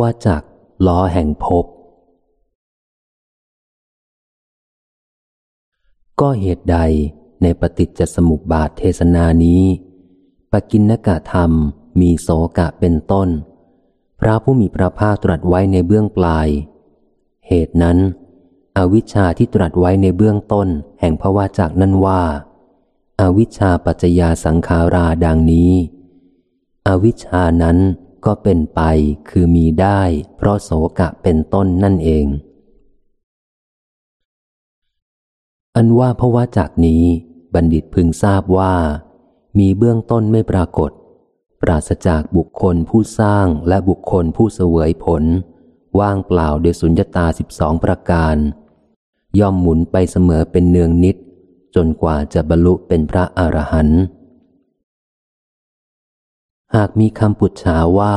วจักล้อแห่งภพก็เหตุใดในปฏิจจสมุปบาทเทศนานี้ ปกินนกะธรรมมีโสกะเป็นต้น พระผู้มีพระภาคตรัสไว้ในเบื้องปลาย เหตุนั้น อวิชชาที่ตรัสไว้ในเบื้องต้นแห่งพระวจากนั้นว่าอาวิชชาปัจจยาสังขาราดังนี้ อวิชชานั้น ก็เป็นไปคือมีได้ เพราะโสกะเป็นต้นนั่นเอง อันว่าพระวาจากนี้บัณฑิตพึงทราบว่า มีเบื้องต้นไม่ปรากฏ ปราศจากบุคคลผู้สร้างและบุคคลผู้เสวยผล ว่างเปล่าโดยสุญญตาสิบสองประการ ย่อมหมุนไปเสมอเป็นเนืองนิด จนกว่าจะบรรลุเป็นพระอรหันต์ หากมีคำปุจฉาว่า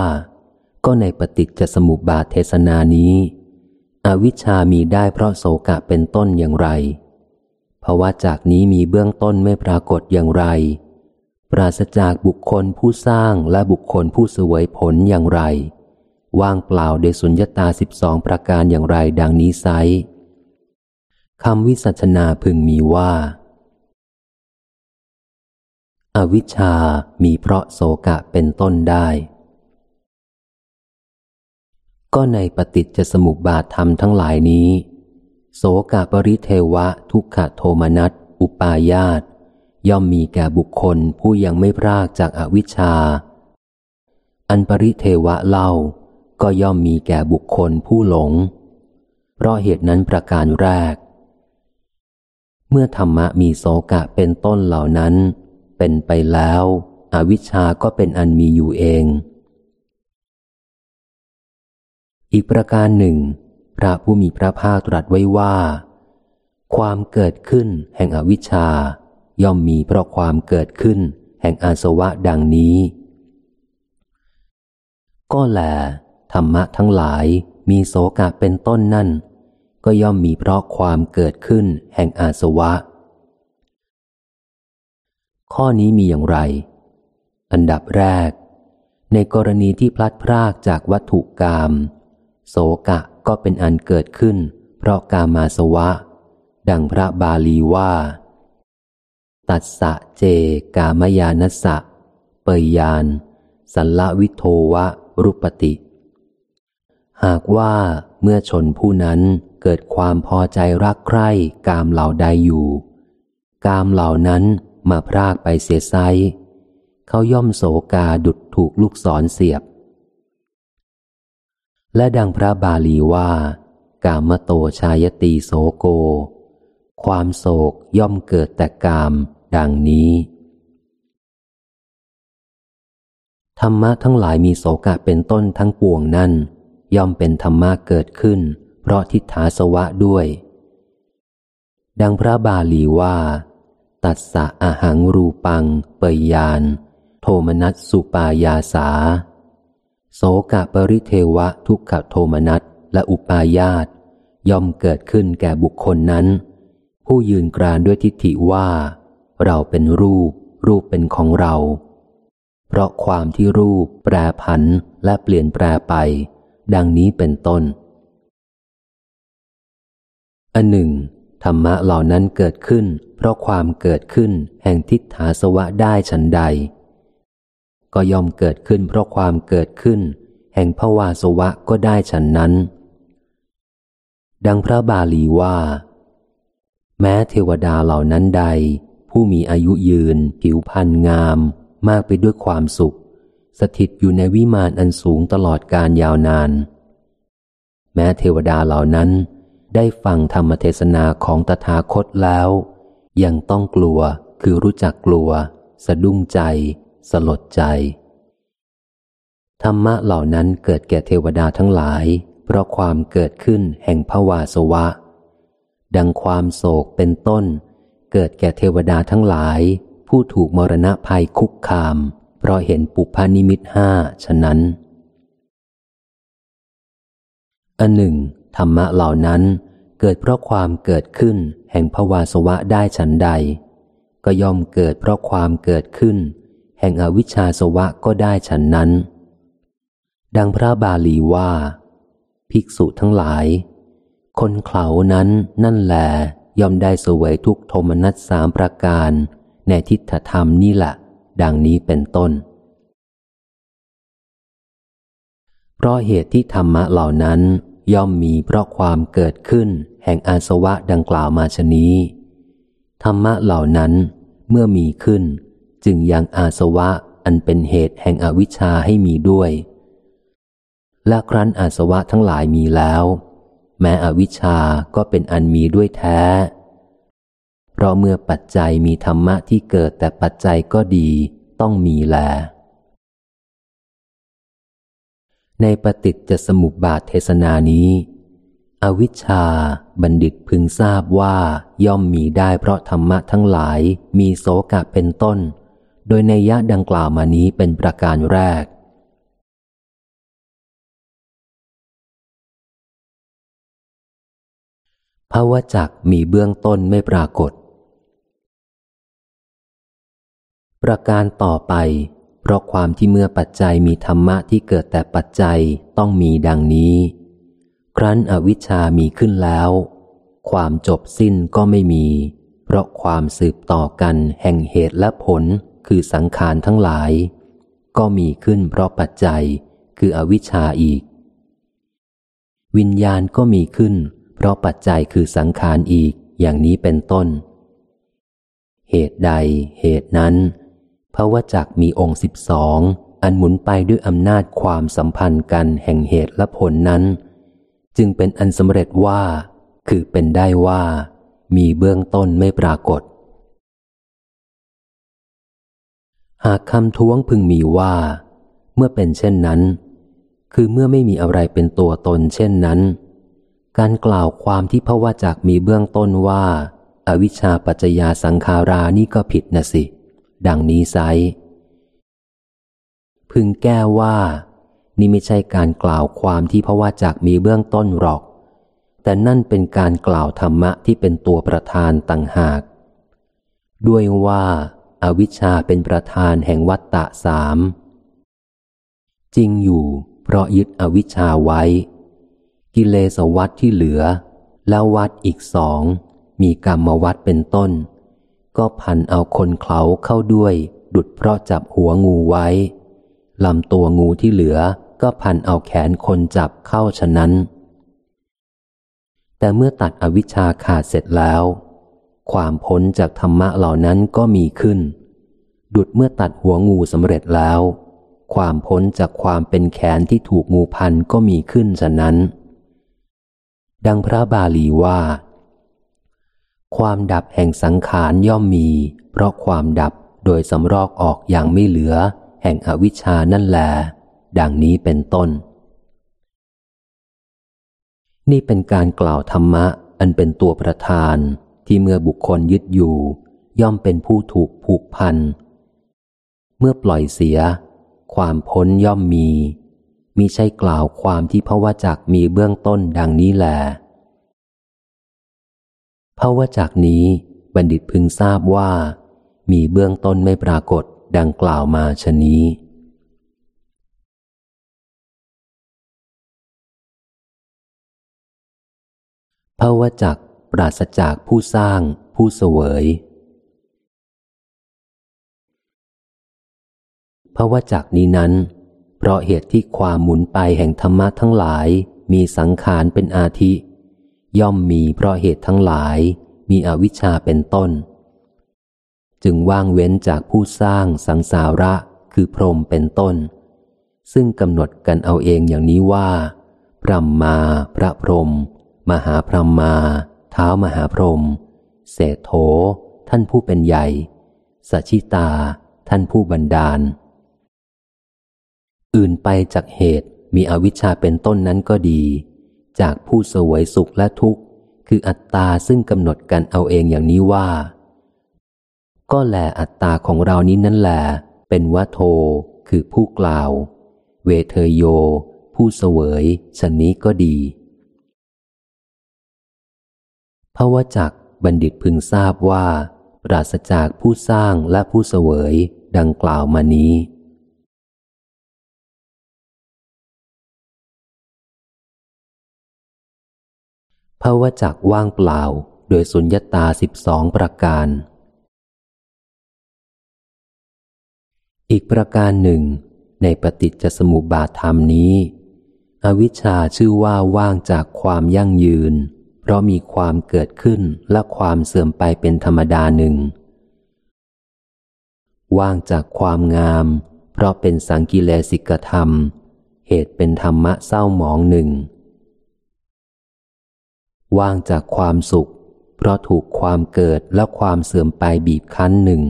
ก็ในปฏิจจสมุปบาทเทศนานี้ อวิชชามีได้เพราะโสกะเป็นต้นอย่างไรเพราะว่าจากนี้มีเบื้องต้นไม่ปรากฏอย่างไร ปราศจากบุคคลผู้สร้างและบุคคลผู้สวยผลอย่างไร ว่างเปล่าโดยสุญญตาสิบสองประการอย่างไรดังนี้ไซคำวิสัชนาพึงมีว่า อวิชชามีเพราะโสกะเป็นต้นได้ ก็ในปฏิจจสมุปบาทธรรมทั้งหลายนี้ โสกะปริเทวะทุกขโทมนัส อุปายาตย่อมมีแก่บุคคลผู้ยังไม่พรากจากอวิชชา อันปริเทวะเล่า ก็ย่อมมีแก่บุคคลผู้หลง เพราะเหตุนั้นประการแรก เมื่อธรรมะมีโสกะเป็นต้นเหล่านั้น เป็นไปแล้ว อวิชชาก็เป็นอันมีอยู่เอง อีกประการหนึ่ง พระผู้มีพระภาคตรัสไว้ว่า ความเกิดขึ้นแห่งอวิชชา ย่อมมีเพราะความเกิดขึ้น แห่งอาสวะดังนี้ ก็แล ธรรมะทั้งหลายมีโสกะเป็นต้นนั่น ก็ย่อมมีเพราะความเกิดขึ้น แห่งอาสวะ ข้อนี้มีอย่างไร อันดับแรก ในกรณีที่พลัดพรากจากวัตถุกรรมโสกะก็เป็นอันเกิดขึ้น เพราะกามาสวะ ดังพระบาลีว่า ตัดสะเจกามยานัสสะ เปยยาน สัลลวิโทวะรุปติ หากว่าเมื่อชนผู้นั้นเกิดความพอใจรักใคร่กามเหล่าใดอยู่ กามเหล่านั้น มาพรากไปเสียไซเขาย่อมโศกาดุดถูกลูกศรเสียบ และดังพระบาลีว่า กามโตชายตีโสโก ความโศกย่อมเกิดแต่กาม ดังนี้ ธรรมะทั้งหลายมีโสกะเป็นต้นทั้งปวงนั่น ย่อมเป็นธรรมะเกิดขึ้น เพราะทิฏฐาสวะด้วย ดังพระบาลีว่า ตัสสะอาหังรูปัง เปยยาน โทมนัสสุปายาสา โสกะปริเทวะทุกขโทมนัสและอุปายาตย่อมเกิดขึ้นแก่บุคคลนั้น ผู้ยืนกรานด้วยทิฏฐิว่า เราเป็นรูป รูปเป็นของเรา เพราะความที่รูปแปรผันและเปลี่ยนแปรไป ดังนี้เป็นต้นอันหนึ่ง ธรรมะเหล่านั้นเกิดขึ้น เพราะความเกิดขึ้นแห่งทิฏฐาสวะได้ฉันใด ก็ย่อมเกิดขึ้นเพราะความเกิดขึ้น แห่งภวาสวะก็ได้ฉันนั้น ดังพระบาลีว่า แม้เทวดาเหล่านั้นใด ผู้มีอายุยืน ผิวพรรณงาม มากไปด้วยความสุข สถิตอยู่ในวิมานอันสูงตลอดการยาวนาน แม้เทวดาเหล่านั้น ได้ฟังธรรมเทศนาของตถาคตแล้ว ยังต้องกลัวคือรู้จักกลัว สะดุ้งใจ สลดใจ ธรรมะเหล่านั้นเกิดแก่เทวดาทั้งหลาย เพราะความเกิดขึ้นแห่งภวาสวะ ดังความโศกเป็นต้น เกิดแก่เทวดาทั้งหลาย ผู้ถูกมรณะภัยคุกคาม เพราะเห็นปุพานิมิตห้าฉะนั้นอันหนึ่งธรรมะเหล่านั้น เกิดเพราะความเกิดขึ้น แห่งภวาสวะได้ฉันใด ก็ย่อมเกิดเพราะความเกิดขึ้น แห่งอวิชชาสวะก็ได้ฉันนั้น ดังพระบาลีว่า ภิกษุทั้งหลาย คนเขานั้นนั่นแหลย่อมได้สวยทุกโทมนัสสามประการ ในทิฏฐธรรมนี่แหละดังนี้เป็นต้น เพราะเหตุที่ธรรมะเหล่านั้น ย่อมมีเพราะความเกิดขึ้นแห่งอาสวะดังกล่าวมาชนี้ ธรรมะเหล่านั้นเมื่อมีขึ้น จึงยังอาสวะอันเป็นเหตุแห่งอวิชชาให้มีด้วย และครั้นอาสวะทั้งหลายมีแล้ว แม้อวิชชาก็เป็นอันมีด้วยแท้ เพราะเมื่อปัจจัยมีธรรมะที่เกิดแต่ปัจจัยก็ดีต้องมีแล ในปฏิจจสมุปบาทเทศนานี้ อวิชชาบัณฑิตพึงทราบว่าย่อมมีได้เพราะธรรมะทั้งหลายมีโสกะเป็นต้น โดยในยะดังกล่าวมานี้เป็นประการแรก ภาวะจักมีเบื้องต้นไม่ปรากฏ ประการต่อไป เพราะความที่เมื่อปัจจัยมีธรรมะที่เกิดแต่ปัจจัยต้องมีดังนี้ ครั้นอวิชชามีขึ้นแล้ว ความจบสิ้นก็ไม่มี เพราะความสืบต่อกันแห่งเหตุและผลคือสังขารทั้งหลาย ก็มีขึ้นเพราะปัจจัยคืออวิชชาอีก วิญญาณก็มีขึ้น เพราะปัจจัยคือสังขารอีกอย่างนี้เป็นต้น เหตุใดเหตุนั้น พระวจักมีองค์สิบสองอันหมุนไปด้วยอำนาจความสัมพันธ์กันแห่งเหตุและผลนั้น จึงเป็นอันสำเร็จว่า คือเป็นได้ว่า มีเบื้องต้นไม่ปรากฏ หากคำท้วงพึงมีว่า เมื่อเป็นเช่นนั้น คือเมื่อไม่มีอะไรเป็นตัวตนเช่นนั้น การกล่าวความที่พระวจักมีเบื้องต้นว่าอาวิชชาปัจจยาสังขารานี่ก็ผิดนะสิ ดังนี้ไซพึงแก้ว่า นี่ไม่ใช่การกล่าวความที่พระวจักมีเบื้องต้นหรอก แต่นั่นเป็นการกล่าวธรรมะที่เป็นตัวประธานต่างหาก ด้วยว่าอาวิชชาเป็นประธานแห่งวัตตะสามจริงอยู่ เพราะยึดอวิชชาไว้ กิเลสวัดที่เหลือ แล้ววัดอีกสอง มีกรรมวัดเป็นต้น ก็พันเอาคนเขาเข้าด้วย ดุดเพราะจับหัวงูไว้ลำตัวงูที่เหลือก็พันเอาแขนคนจับเข้าฉะนั้น แต่เมื่อตัดอวิชชาขาดเสร็จแล้ว ความพ้นจากธรรมะเหล่านั้นก็มีขึ้น ดุดเมื่อตัดหัวงูสำเร็จแล้ว ความพ้นจากความเป็นแขนที่ถูกงูพันก็มีขึ้นฉะนั้น ดังพระบาลีว่า ความดับแห่งสังขารย่อมมี เพราะความดับโดยสำรอกออกอย่างไม่เหลือ แห่งอวิชชานั่นแหลดังนี้เป็นต้น นี่เป็นการกล่าวธรรมะ อันเป็นตัวประธานที่เมื่อบุคคลยึดอยู่ ย่อมเป็นผู้ถูกผูกพัน เมื่อปล่อยเสีย ความพ้นย่อมมีมิใช่กล่าวความที่พระวจักมีเบื้องต้นดังนี้แหละ พระวจักนี้บัณฑิตพึงทราบว่า มีเบื้องต้นไม่ปรากฏดังกล่าวมาชนี้พระวจักปราศจากผู้สร้าง ผู้เสวยพระวจักนี้นั้น เพราะเหตุที่ความหมุนไปแห่งธรรมะทั้งหลายมีสังขารเป็นอาทิ ย่อมมีเพราะเหตุทั้งหลายมีอวิชชาเป็นต้น จึงว่างเว้นจากผู้สร้างสังสาระคือพรหมเป็นต้น ซึ่งกำหนดกันเอาเองอย่างนี้ว่าพรหมมา พระพรหมมหาพรหมมา เท้ามหาพรหมเศโธท่านผู้เป็นใหญ่สัชิตา ท่านผู้บันดาล อื่นไปจากเหตุมีอวิชชาเป็นต้นนั้นก็ดี จากผู้สวยสุขและทุกข์ คืออัตตาซึ่งกำหนดกันเอาเองอย่างนี้ว่า ก็แลอัตตาของเรานี้นั่นแหละเป็นวัโท คือผู้กล่าว เวเทโย ผู้เสวยชนนี้ก็ดีพระวจักบัณฑิตพึงทราบว่า ปราศจากผู้สร้างและผู้เสวยดังกล่าวมานี้ ภาวจักว่างเปล่า โดยสุญญตาสิบสองประการ อีกประการหนึ่ง ในปฏิจจสมุปบาทธรรมนี้ อวิชชาชื่อว่าว่างจากความยั่งยืน เพราะมีความเกิดขึ้นและความเสื่อมไปเป็นธรรมดาหนึ่ง ว่างจากความงาม เพราะเป็นสังกิเลสิกธรรม เหตุเป็นธรรมะเศร้าหมองหนึ่ง ว่างจากความสุข เพราะถูกความเกิดและความเสื่อมไปบีบคั้นหนึ่ง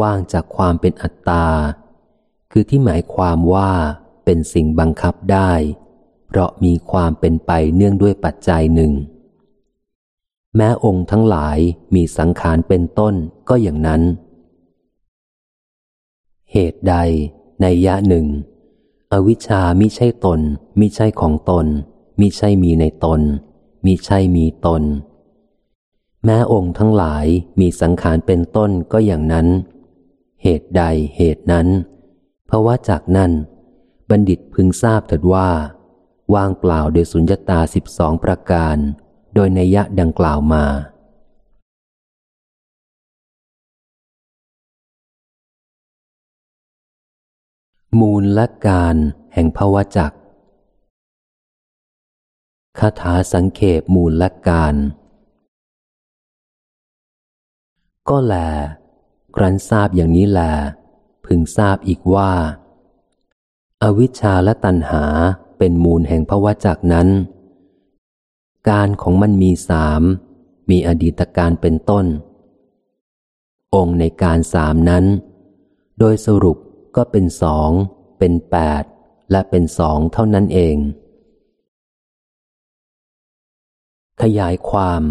ว่างจากความเป็นอัตตา คือที่หมายความว่าเป็นสิ่งบังคับได้ เพราะมีความเป็นไปเนื่องด้วยปัจจัยหนึ่ง แม้องค์ทั้งหลายมีสังขารเป็นต้นก็อย่างนั้น เหตุใดในยะหนึ่ง อวิชชามิใช่ตนมิใช่ของตน มิใช่มีในตน มิใช่มีตน แม้องค์ทั้งหลายมีสังขารเป็นต้นก็อย่างนั้น เหตุใดเหตุนั้นเพราะว่าจากนั้น บัณฑิตพึงทราบเถิดว่า ว่างเปล่าโดยสุญญตาสิบสองประการ โดยในยะดังกล่าวมามูลและการแห่งภาวจัก คาถาสังเขปมูลและการ ก็แล ครั้นทราบอย่างนี้แล พึงทราบอีกว่า อวิชชาและตัณหาเป็นมูลแห่งภวจักนั้น การของมันมีสาม มีอดีตการเป็นต้น องค์ในการสามนั้น โดยสรุปก็เป็นสอง เป็นแปด และเป็นสองเท่านั้นเอง ขยายความ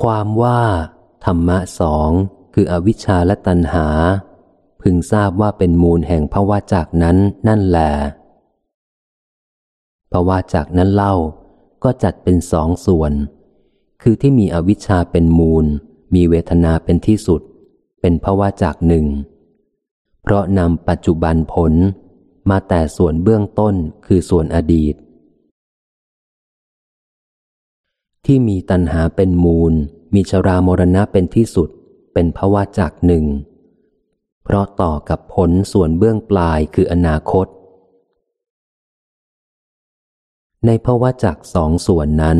ความว่า ธรรมะสองคืออวิชชาและตัณหา พึงทราบว่าเป็นมูลแห่งภาวะจากนั้นนั่นแหละภาวะจากนั้นเล่าก็จัดเป็นสองส่วน คือที่มีอวิชชาเป็นมูล มีเวทนาเป็นที่สุด เป็นภาวะจากหนึ่ง เพราะนำปัจจุบันผลมาแต่ส่วนเบื้องต้นคือส่วนอดีต ที่มีตัณหาเป็นมูล มีชรามรณะเป็นที่สุด เป็นภาวะจากหนึ่ง เพราะต่อกับผลส่วนเบื้องปลายคืออนาคต ในภาวะจากสองส่วนนั้น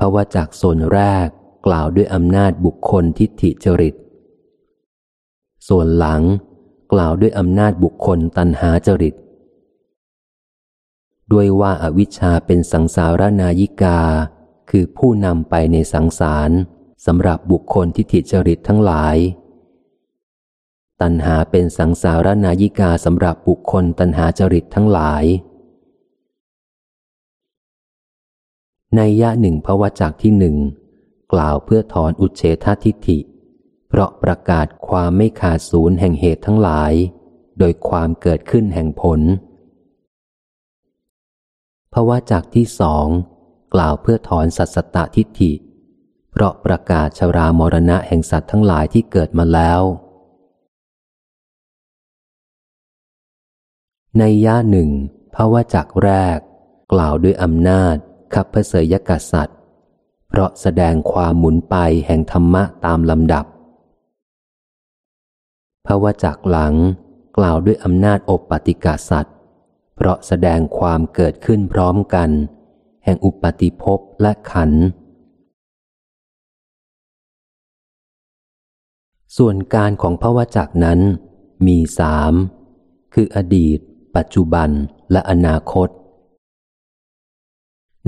ภาวะจากส่วนแรกกล่าวด้วยอำนาจบุคคลทิฏฐิจริต ส่วนหลังกล่าวด้วยอำนาจบุคคลตันหาจริต ด้วยว่าอาวิชชาเป็นสังสารนายิกา คือผู้นำไปในสังสารสำหรับบุคคลที่ถิจริตทั้งหลาย ตัณหาเป็นสังสารนายิกาสำหรับบุคคลตัณหาจริตทั้งหลาย ในยะหนึ่งพระวจักที่หนึ่งกล่าวเพื่อถอนอุเฉททิฏฐิ เพราะประกาศความไม่ขาดศูนย์แห่งเหตุทั้งหลาย โดยความเกิดขึ้นแห่งผลพระวจักที่สอง กล่าวเพื่อถอนสัตสตทิฏฐิ เพราะประกาศชรามรณะแห่งสัตว์ทั้งหลายที่เกิดมาแล้ว ในย่าหนึ่งภาวะจักแรก กล่าวด้วยอำนาจขับพเสยกษัตริย์ เพราะแสดงความหมุนไปแห่งธรรมะตามลำดับภาวะจักหลังกล่าวด้วยอำนาจอบปฏิกาสัตว์เพราะแสดงความเกิดขึ้นพร้อมกัน แห่งอุปติภพและขัน ส่วนการของพระวจักนั้นมีสามคืออดีต ปัจจุบันและอนาคต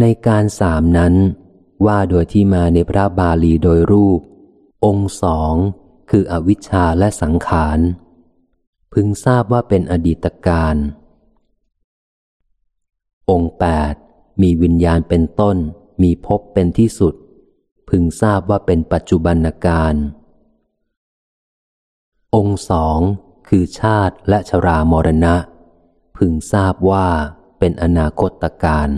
ในการสามนั้น ว่าโดยที่มาในพระบาลีโดยรูป องค์สองคืออวิชชาและสังขาร พึงทราบว่าเป็นอดีตการ องค์แปด มีวิญญาณเป็นต้น มีภพเป็นที่สุด พึงทราบว่าเป็นปัจจุบันการ องค์สองคือชาติและชรามรณะ พึงทราบว่าเป็นอนาคตการ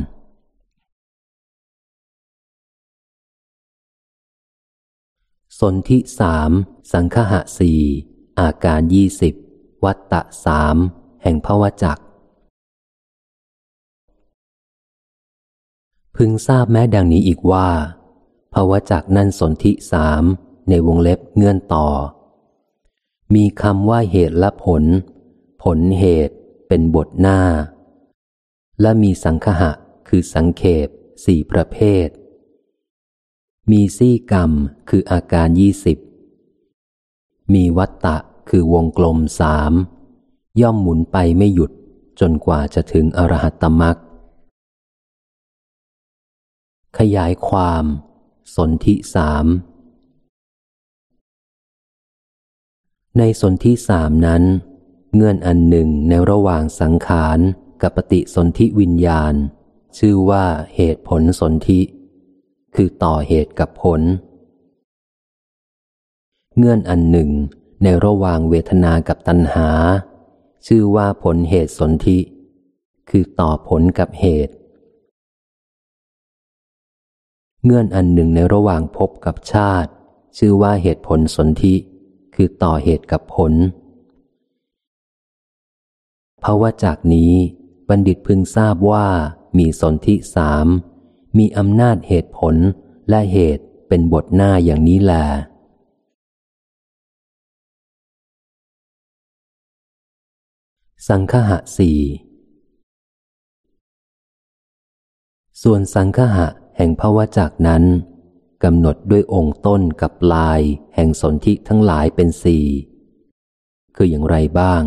สนธิสามสังคหะสี่อาการยี่สิบวัตตะสามแห่งพระวจัก พึงทราบแม้ดังนี้อีกว่าภาวะจากนั่นสนธิสามในวงเล็บเงื่อนต่อ มีคำว่าเหตุและผล ผลเหตุเป็นบทหน้า และมีสังคหะคือสังเขปสี่ประเภท มีซี่กรรมคืออาการยี่สิบ มีวัตตะคือวงกลมสามย่อมหมุนไปไม่หยุดจนกว่าจะถึงอรหัตตมรัก ขยายความ สนธิสามในสนธิสามนั้น เงื่อนอันหนึ่งในระหว่างสังขารกับปฏิสนธิวิญญาณ ชื่อว่าเหตุผลสนธิ คือต่อเหตุกับผล เงื่อนอันหนึ่งในระหว่างเวทนากับตัณหา ชื่อว่าผลเหตุสนธิ คือต่อผลกับเหตุ เงื่อนอันหนึ่งในระหว่างพบกับชาติ ชื่อว่าเหตุผลสนธิ คือต่อเหตุกับผล เพราะว่าจากนี้บัณฑิตพึงทราบว่ามีสนธิสาม มีอำนาจเหตุผลและเหตุเป็นบทหน้าอย่างนี้แลสังคหะสี่ส่วนสังคหะ แห่งภาวะจากนั้นกำหนดด้วยองค์ต้นกับปลายแห่งสนธิทั้งหลายเป็นสี่คืออย่างไรบ้าง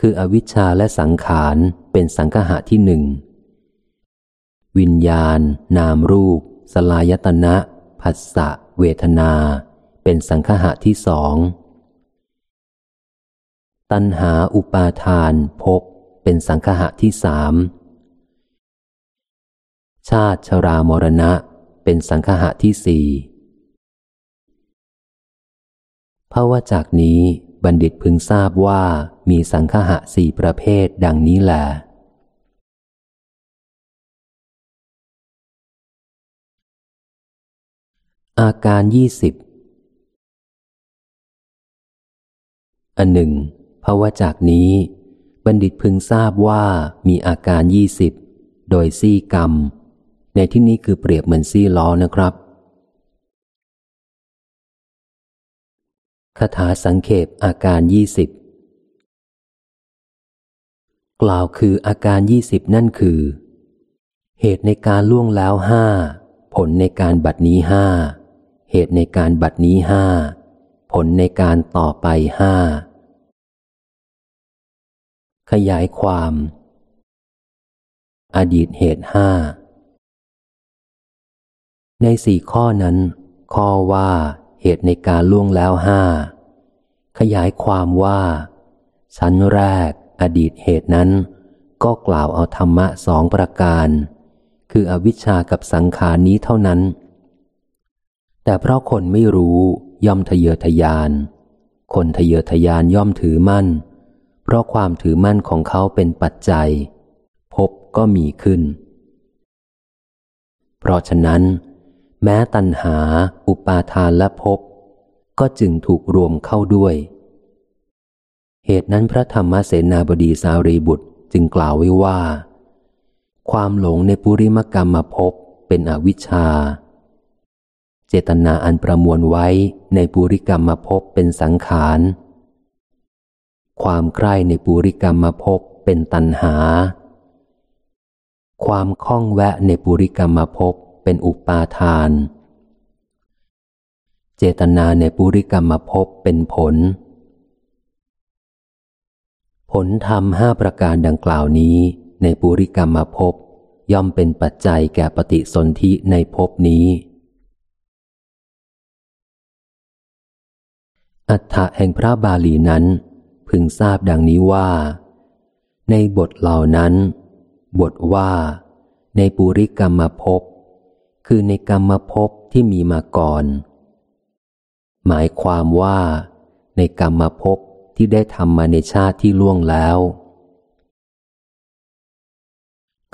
คืออวิชชาและสังขารเป็นสังคหะที่หนึ่ง วิญญาณ นามรูป สลายตนะผัสสะ เวทนา เป็นสังคหะที่สอง ตัณหาอุปาทานภพเป็นสังคหะที่สาม ชาติชรามรณะ เป็นสังคหะที่สี่พราะว่าจากนี้บัณฑิตพึงทราบว่ามีสังคหะสี่ประเภทดังนี้แหละอาการยี่สิบอันหนึ่งเพราะว่าจากนี้ บัณฑิตพึงทราบว่ามีอาการยี่สิบโดยซี่กรรม ในที่นี้คือเปรียบเหมือนซี่ล้อนะครับ คาถาสังเขปอาการยี่สิบกล่าวคืออาการยี่สิบนั่นคือ เหตุในการล่วงแล้วห้าผลในการบัดนี้ห้าเหตุในการบัดนี้ห้าผลในการต่อไปห้าขยายความ อดีตเหตุห้า ในสี่ข้อนั้น ข้อว่า เหตุในการล่วงแล้วห้าขยายความว่า ชั้นแรก อดีตเหตุนั้น ก็กล่าวเอาธรรมะสองประการ คืออวิชชากับสังขารนี้เท่านั้น แต่เพราะคนไม่รู้ย่อมทะเยอทะยาน คนทะเยอทะยานย่อมถือมั่น เพราะความถือมั่นของเขาเป็นปัจจัย พบก็มีขึ้น เพราะฉะนั้น แม้ตัณหา อุปาทานและภพก็จึงถูกรวมเข้าด้วย เหตุนั้นพระธรรมเสนาบดีสารีบุตรจึงกล่าวไว้ว่า ความหลงในปุริมกรรมภพเป็นอวิชชา เจตนาอันประมวลไว้ในปุริกรรมภพเป็นสังขาร ความใคร่ในปุริกรรมภพเป็นตัณหา ความคล้องแวะในปุริกรรมภพ เป็นอุปาทาน เจตนาในปุริกรรมภพเป็นผล ผลธรรมห้าประการดังกล่าวนี้ในปุริกรรมภพย่อมเป็นปัจจัยแก่ปฏิสนธิในภพนี้ อัฏฐะแห่งพระบาลีนั้น พึงทราบดังนี้ว่า ในบทเหล่านั้น บทว่า ในปุริกรรมภพ คือในกรรมภพที่มีมาก่อน หมายความว่า ในกรรมภพที่ได้ทำมาในชาติที่ล่วงแล้ว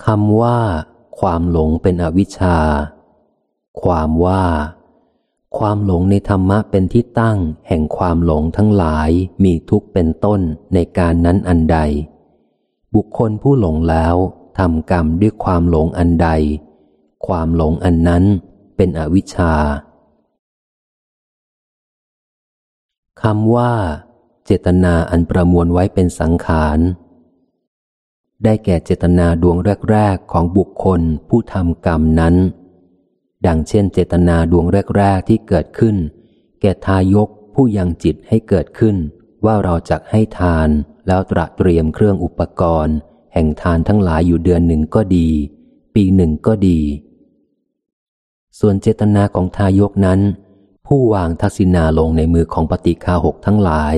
คำว่า ความหลงเป็นอวิชชา ความว่า ความหลงในธรรมะเป็นที่ตั้ง แห่งความหลงทั้งหลายมีทุกเป็นต้นในการนั้นอันใด บุคคลผู้หลงแล้วทำกรรมด้วยความหลงอันใด ความหลงอันนั้นเป็นอวิชชาคำว่า เจตนาอันประมวลไว้เป็นสังขาร ได้แก่เจตนาดวงแรก ๆ ของบุคคลผู้ทำกรรมนั้น ดังเช่น เจตนาดวงแรก ๆ ที่เกิดขึ้น แก่ทายกผู้ยังจิตให้เกิดขึ้น ว่าเราจะให้ทานแล้วตระเตรียมเครื่องอุปกรณ์ แห่งทานทั้งหลายอยู่เดือนหนึ่งก็ดี ปีหนึ่งก็ดี ส่วนเจตนาของทายกนั้น ผู้วางทักษิณาลงในมือของปฏิคาหกทั้งหลาย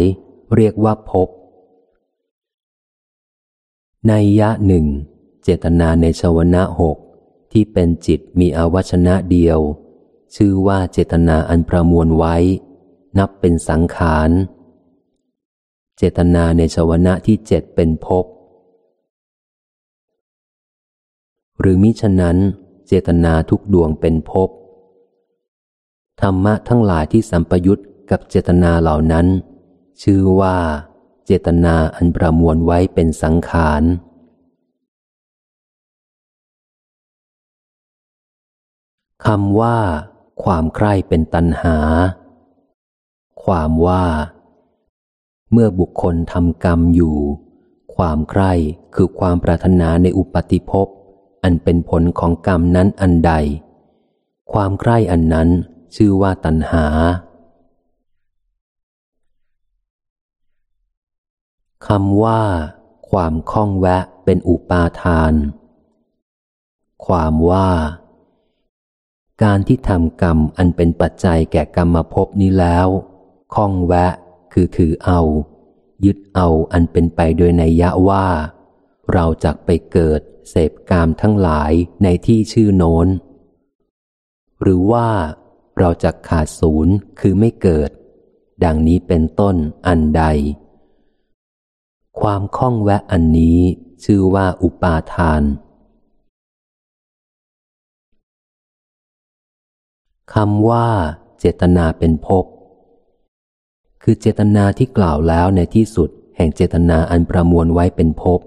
เรียกว่าพบในยะหนึ่ง เจตนาในชวนะหกที่เป็นจิตมีอวัชนะเดียว ชื่อว่าเจตนาอันประมวลไว้ นับเป็นสังขารเจตนาในชวนะที่เจ็ดเป็นภพหรือมิฉะนั้น เจตนาทุกดวงเป็นภพธรรมะทั้งหลายที่สัมปยุตกับเจตนาเหล่านั้น ชื่อว่า เจตนาอันประมวลไว้เป็นสังขารคำว่า ความใคร่เป็นตัณหา ความว่า เมื่อบุคคลทำกรรมอยู่ ความใคร่คือความปรารถนาในอุปติภพ อันเป็นผลของกรรมนั้นอันใด ความใคร่อันนั้นชื่อว่าตัณหา คำว่า ความคล้องแวะเป็นอุปาทาน ความว่า การที่ทำกรรมอันเป็นปัจจัยแก่กรรมภพนี้แล้วคล้องแวะคือถือเอา ยึดเอาอันเป็นไปโดยในยะว่า เราจักไปเกิด เสพกามทั้งหลายในที่ชื่อโน้น หรือว่าเราจะขาดศูนย์คือไม่เกิด ดังนี้เป็นต้นอันใด ความคล่องแวะอันนี้ชื่อว่าอุปาทาน คำว่าเจตนาเป็นภพคือเจตนาที่กล่าวแล้วในที่สุดแห่งเจตนาอันประมวลไว้เป็นภพ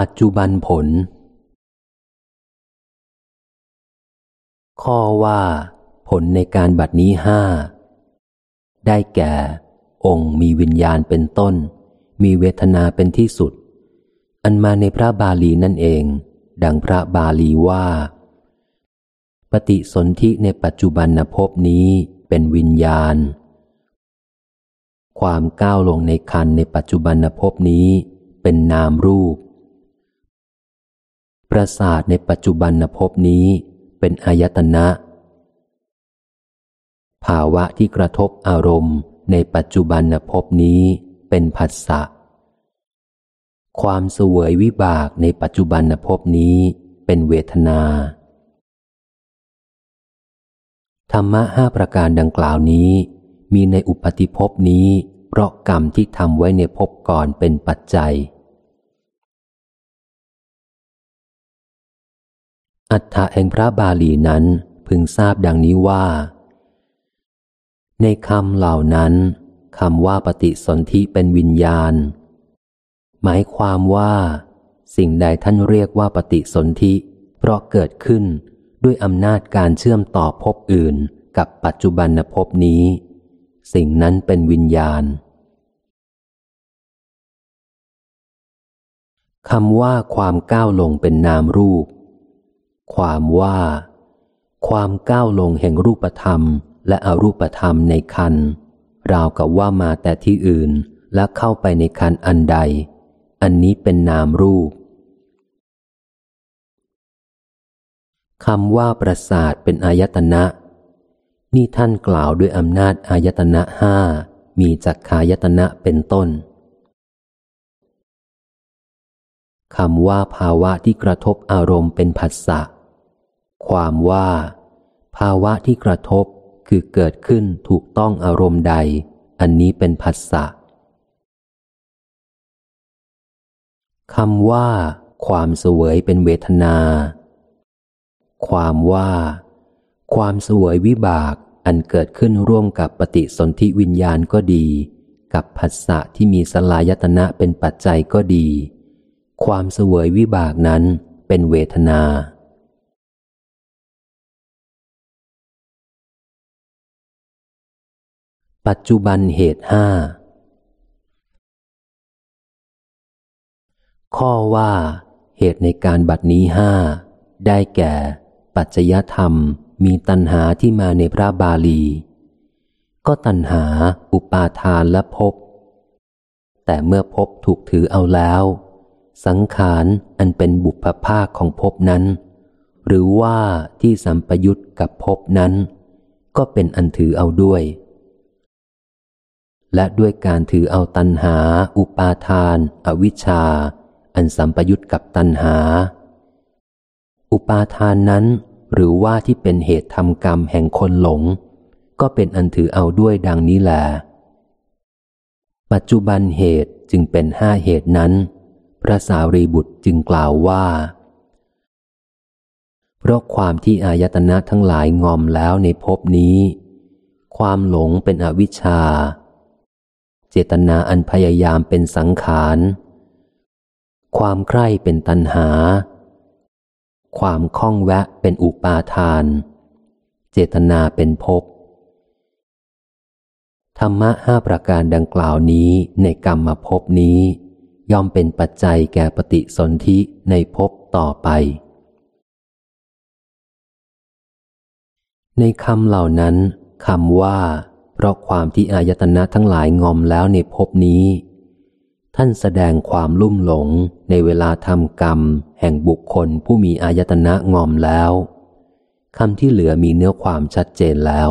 ปัจจุบันผล ข้อว่า ผลในการบัดนี้ห้า ได้แก่ องค์มีวิญญาณเป็นต้น มีเวทนาเป็นที่สุด อันมาในพระบาลีนั่นเอง ดังพระบาลีว่า ปฏิสนธิในปัจจุบันภพนี้เป็นวิญญาณ ความก้าวลงในคันในปัจจุบันภพนี้เป็นนามรูป ประสาทในปัจจุบันภพนี้เป็นอายตนะ ภาวะที่กระทบอารมณ์ในปัจจุบันภพนี้เป็นผัสสะ ความสวยวิบากในปัจจุบันภพนี้เป็นเวทนา ธรรมะห้าประการดังกล่าวนี้ มีในอุปติภพนี้เพราะกรรมที่ทำไว้ในภพก่อนเป็นปัจจัย อัฏฐะแห่งพระบาลีนั้นพึงทราบดังนี้ว่า ในคำเหล่านั้นคำว่าปฏิสนธิเป็นวิญญาณ หมายความว่า สิ่งใดท่านเรียกว่าปฏิสนธิเพราะเกิดขึ้นด้วยอำนาจการเชื่อมต่อภพอื่นกับปัจจุบันภพนี้ สิ่งนั้นเป็นวิญญาณคำว่าความก้าวลงเป็นนามรูป ความว่า ความก้าวลงแห่งรูปธรรม และอรูปธรรมในคันราวกับว่ามาแต่ที่อื่นและเข้าไปในคันอันใด อันนี้เป็นนามรูปคำว่าประสาทเป็นอายตนะ นี่ท่านกล่าวด้วยอำนาจอายตนะห้ามีจักขายตนะเป็นต้นคำว่าภาวะที่กระทบอารมณ์เป็นผัสสะ ความว่า ภาวะที่กระทบคือเกิดขึ้นถูกต้องอารมณ์ใด อันนี้เป็นผัสสะคำว่า ความสวยเป็นเวทนา ความว่า ความสวยวิบากอันเกิดขึ้นร่วมกับปฏิสนธิวิญญาณก็ดี กับผัสสะที่มีสลายตนะเป็นปัจจัยก็ดี ความเสวยวิบากนั้นเป็นเวทนา ปัจจุบันเหตุห้า ข้อว่า เหตุในการบัดนี้ห้า ได้แก่ ปัจจยธรรมมีตัณหาที่มาในพระบาลี ก็ตัณหา อุปาทานและภพ แต่เมื่อภพถูกถือเอาแล้ว สังขารอันเป็นบุพภาคของภพนั้น หรือว่าที่สัมปยุตกับภพนั้น ก็เป็นอันถือเอาด้วย และด้วยการถือเอาตัณหา อุปาทาน อวิชชา อันสัมปยุตกับตัณหา อุปาทานนั้น หรือว่าที่เป็นเหตุทำกรรมแห่งคนหลง ก็เป็นอันถือเอาด้วยดังนี้แหละปัจจุบันเหตุจึงเป็นห้าเหตุนั้น พระสารีบุตรจึงกล่าวว่า เพราะความที่อายตนะทั้งหลายงอมแล้วในภพนี้ ความหลงเป็นอวิชชา เจตนาอันพยายามเป็นสังขาร ความใคร่เป็นตัณหา ความคล้องแวะเป็นอุปาทาน เจตนาเป็นภพ ธรรมะห้าประการดังกล่าวนี้ในกรรมมาภพนี้ ย่อมเป็นปัจจัยแก่ปฏิสนธิในภพต่อไป ในคำเหล่านั้นคำว่า ราะความที่อายตนะทั้งหลายงอมแล้วในภพนี้ ท่านแสดงความลุ่มหลงในเวลาทำกรรม แห่งบุคคลผู้มีอายตนะงอมแล้วคำที่เหลือมีเนื้อความชัดเจนแล้ว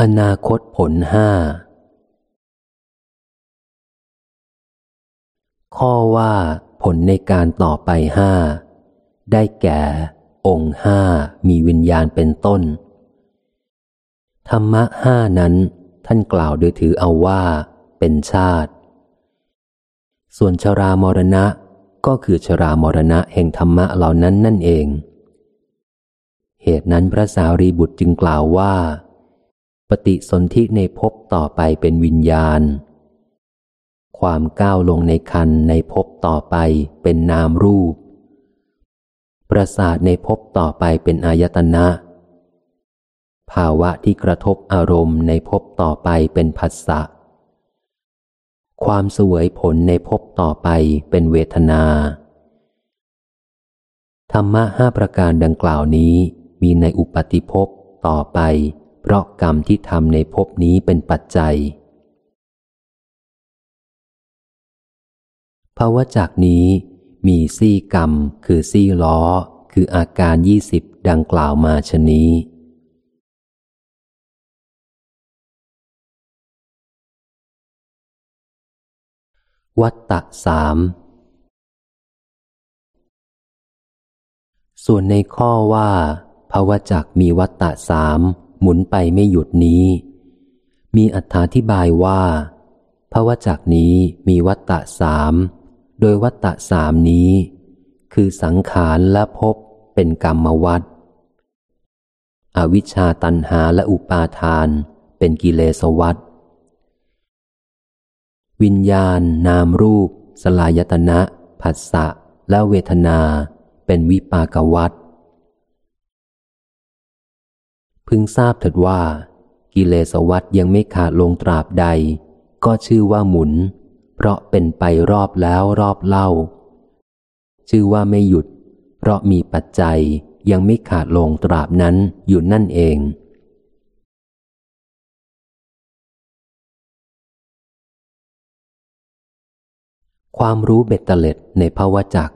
อนาคตผลห้าข้อว่าผลในการต่อไปห้าได้แก่ องค์ห้ามีวิญญาณเป็นต้น ธรรมะห้านั้นท่านกล่าวโดยถือเอาว่า เป็นชาติ ส่วนชรามรณะก็คือชรามรณะแห่งธรรมะเหล่านั้นนั่นเอง เหตุนั้นพระสารีบุตรจึงกล่าวว่า ปฏิสนธิในภพต่อไปเป็นวิญญาณ ความก้าวลงในคันในภพต่อไปเป็นนามรูป ประสาทในภพต่อไปเป็นอายตนะ ภาวะที่กระทบอารมณ์ในภพต่อไปเป็นผัสสะ ความสวยผลในภพต่อไปเป็นเวทนา ธรรมะห้าประการดังกล่าวนี้มีในอุปติภพต่อไป เพราะกรรมที่ทำในภพนี้เป็นปัจจัยภาวะจากนี้ มีซี่กรรม คือซี่ล้อ คืออาการยี่สิบดังกล่าวมาชนี้ วัตตะสามส่วนในข้อว่าภาวจักมีวัตตะสามหมุนไปไม่หยุดนี้ มีอธิบายว่าภาวจักนี้มีวัตตะสาม โดยวัตตะสามนี้ คือสังขารและภพเป็นกรรมวัตอวิชชาตันหาและอุปาทานเป็นกิเลสวัตวิญญาณ นามรูป สลายตนะผัสสะและเวทนาเป็นวิปากวัตพึงทราบเถิดว่า กิเลสวัตยังไม่ขาดลงตราบใด ก็ชื่อว่าหมุน เพราะเป็นไปรอบแล้วรอบเล่า ชื่อว่าไม่หยุด เพราะมีปัจจัยยังไม่ขาดลงตราบนั้นอยู่นั่นเอง ความรู้เบ็ดเตล็ดในภาวะจัก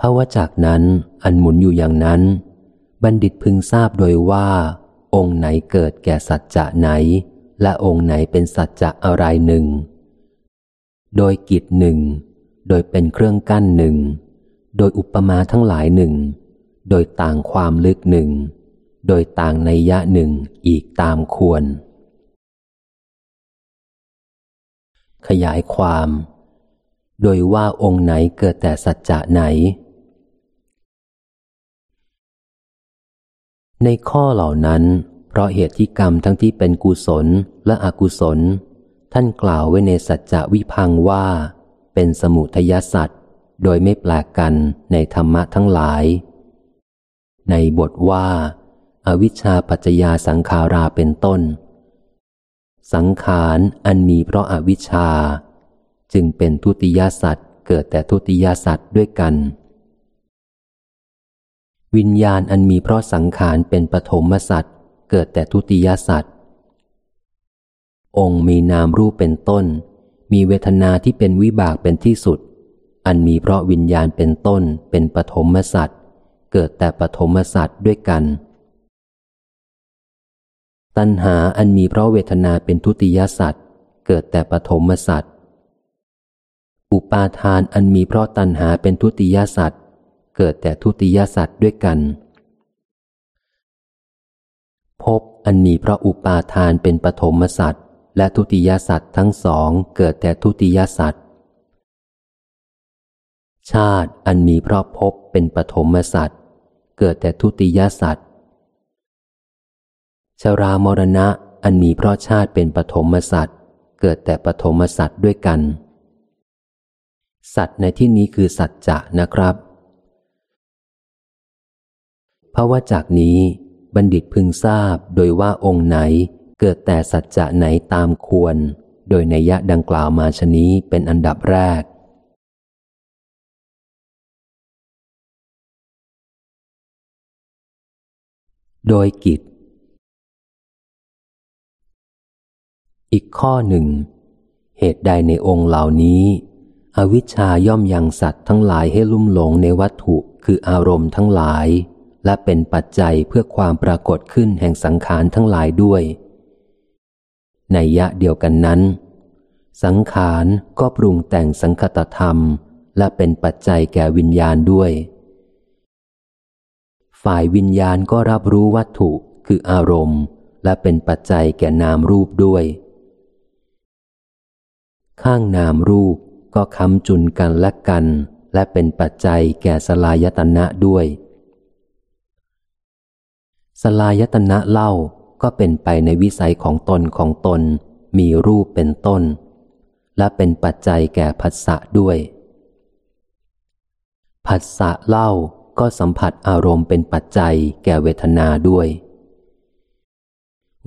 ภาวะจักนั้นอันหมุนอยู่อย่างนั้น บัณฑิตพึงทราบโดยว่า องค์ไหนเกิดแก่สัจจะไหน และองค์ไหนเป็นสัจจะอะไรหนึ่ง โดยกิจหนึ่ง โดยเป็นเครื่องกั้นหนึ่ง โดยอุปมาทั้งหลายหนึ่ง โดยต่างความลึกหนึ่ง โดยต่างในยะหนึ่งอีกตามควร ขยายความ โดยว่าองค์ไหนเกิดแต่สัจจะไหน ในข้อเหล่านั้น ราะเหตุที่กรรมทั้งที่เป็นกุศลและอกุศล ท่านกล่าวไว้ในสัจจะวิพังว่า เป็นสมุทยสัตว์โดยไม่แปลกกันในธรรมะทั้งหลาย ในบทว่าอาวิชชาปัจจยาสังขาราเป็นต้น สังขารอันมีเพราะอาวิชชา จึงเป็นทุติยสัตว์เกิดแต่ทุติยสัตว์ด้วยกัน วิญญาณอันมีเพราะสังขารเป็นปฐมสัตว์ เกิดแต่ทุติยสัตว์องค์มีนามรูปเป็นต้น มีเวทนาที่เป็นวิบากเป็นที่สุด อันมีเพราะวิญญาณเป็นต้นเป็นปฐมสัตว์เกิดแต่ปฐมสัตว์ด้วยกัน ตัณหาอันมีเพราะเวทนาเป็นทุติยสัตว์เกิดแต่ปฐมสัตว์อุปาทานอันมีเพราะตัณหาเป็นทุติยสัตว์เกิดแต่ทุติยสัตว์ด้วยกัน ภพอันมีเพราะอุปาทานเป็นปฐมสัตว์และทุติยสัตว์ทั้งสองเกิดแต่ทุติยสัตว์ชาติอันมีเพราะภพเป็นปฐมสัตว์เกิดแต่ทุติยสัตว์ชรามรณะอันมีเพราะชาติเป็นปฐมสัตว์เกิดแต่ปฐมสัตว์ด้วยกัน สัตว์ในที่นี้คือสัตว์จะนะครับเพราะว่าจากนี้ บัณฑิตพึงทราบโดยว่าองค์ไหนเกิดแต่สัจจะไหนตามควร โดยในยะดังกล่าวมาชนี้เป็นอันดับแรก โดยกิจ อีกข้อหนึ่ง เหตุใดในองค์เหล่านี้ อวิชชาย่อมยังสัตว์ทั้งหลายให้ลุ่มหลงในวัตถุคืออารมณ์ทั้งหลาย และเป็นปัจจัยเพื่อความปรากฏขึ้นแห่งสังขารทั้งหลายด้วย ในยะเดียวกันนั้น สังขารก็ปรุงแต่งสังคตธรรม และเป็นปัจจัยแก่วิญญาณด้วย ฝ่ายวิญญาณก็รับรู้วัตถุคืออารมณ์ และเป็นปัจจัยแก่นามรูปด้วย ข้างนามรูปก็ค้ำจุนกันและกัน และเป็นปัจจัยแก่สลายตนะด้วย สลายตนะเล่าก็เป็นไปในวิสัยของตนของตน มีรูปเป็นต้น และเป็นปัจจัยแก่ผัสสะด้วย ผัสสะเล่าก็สัมผัสอารมณ์เป็นปัจจัยแก่เวทนาด้วย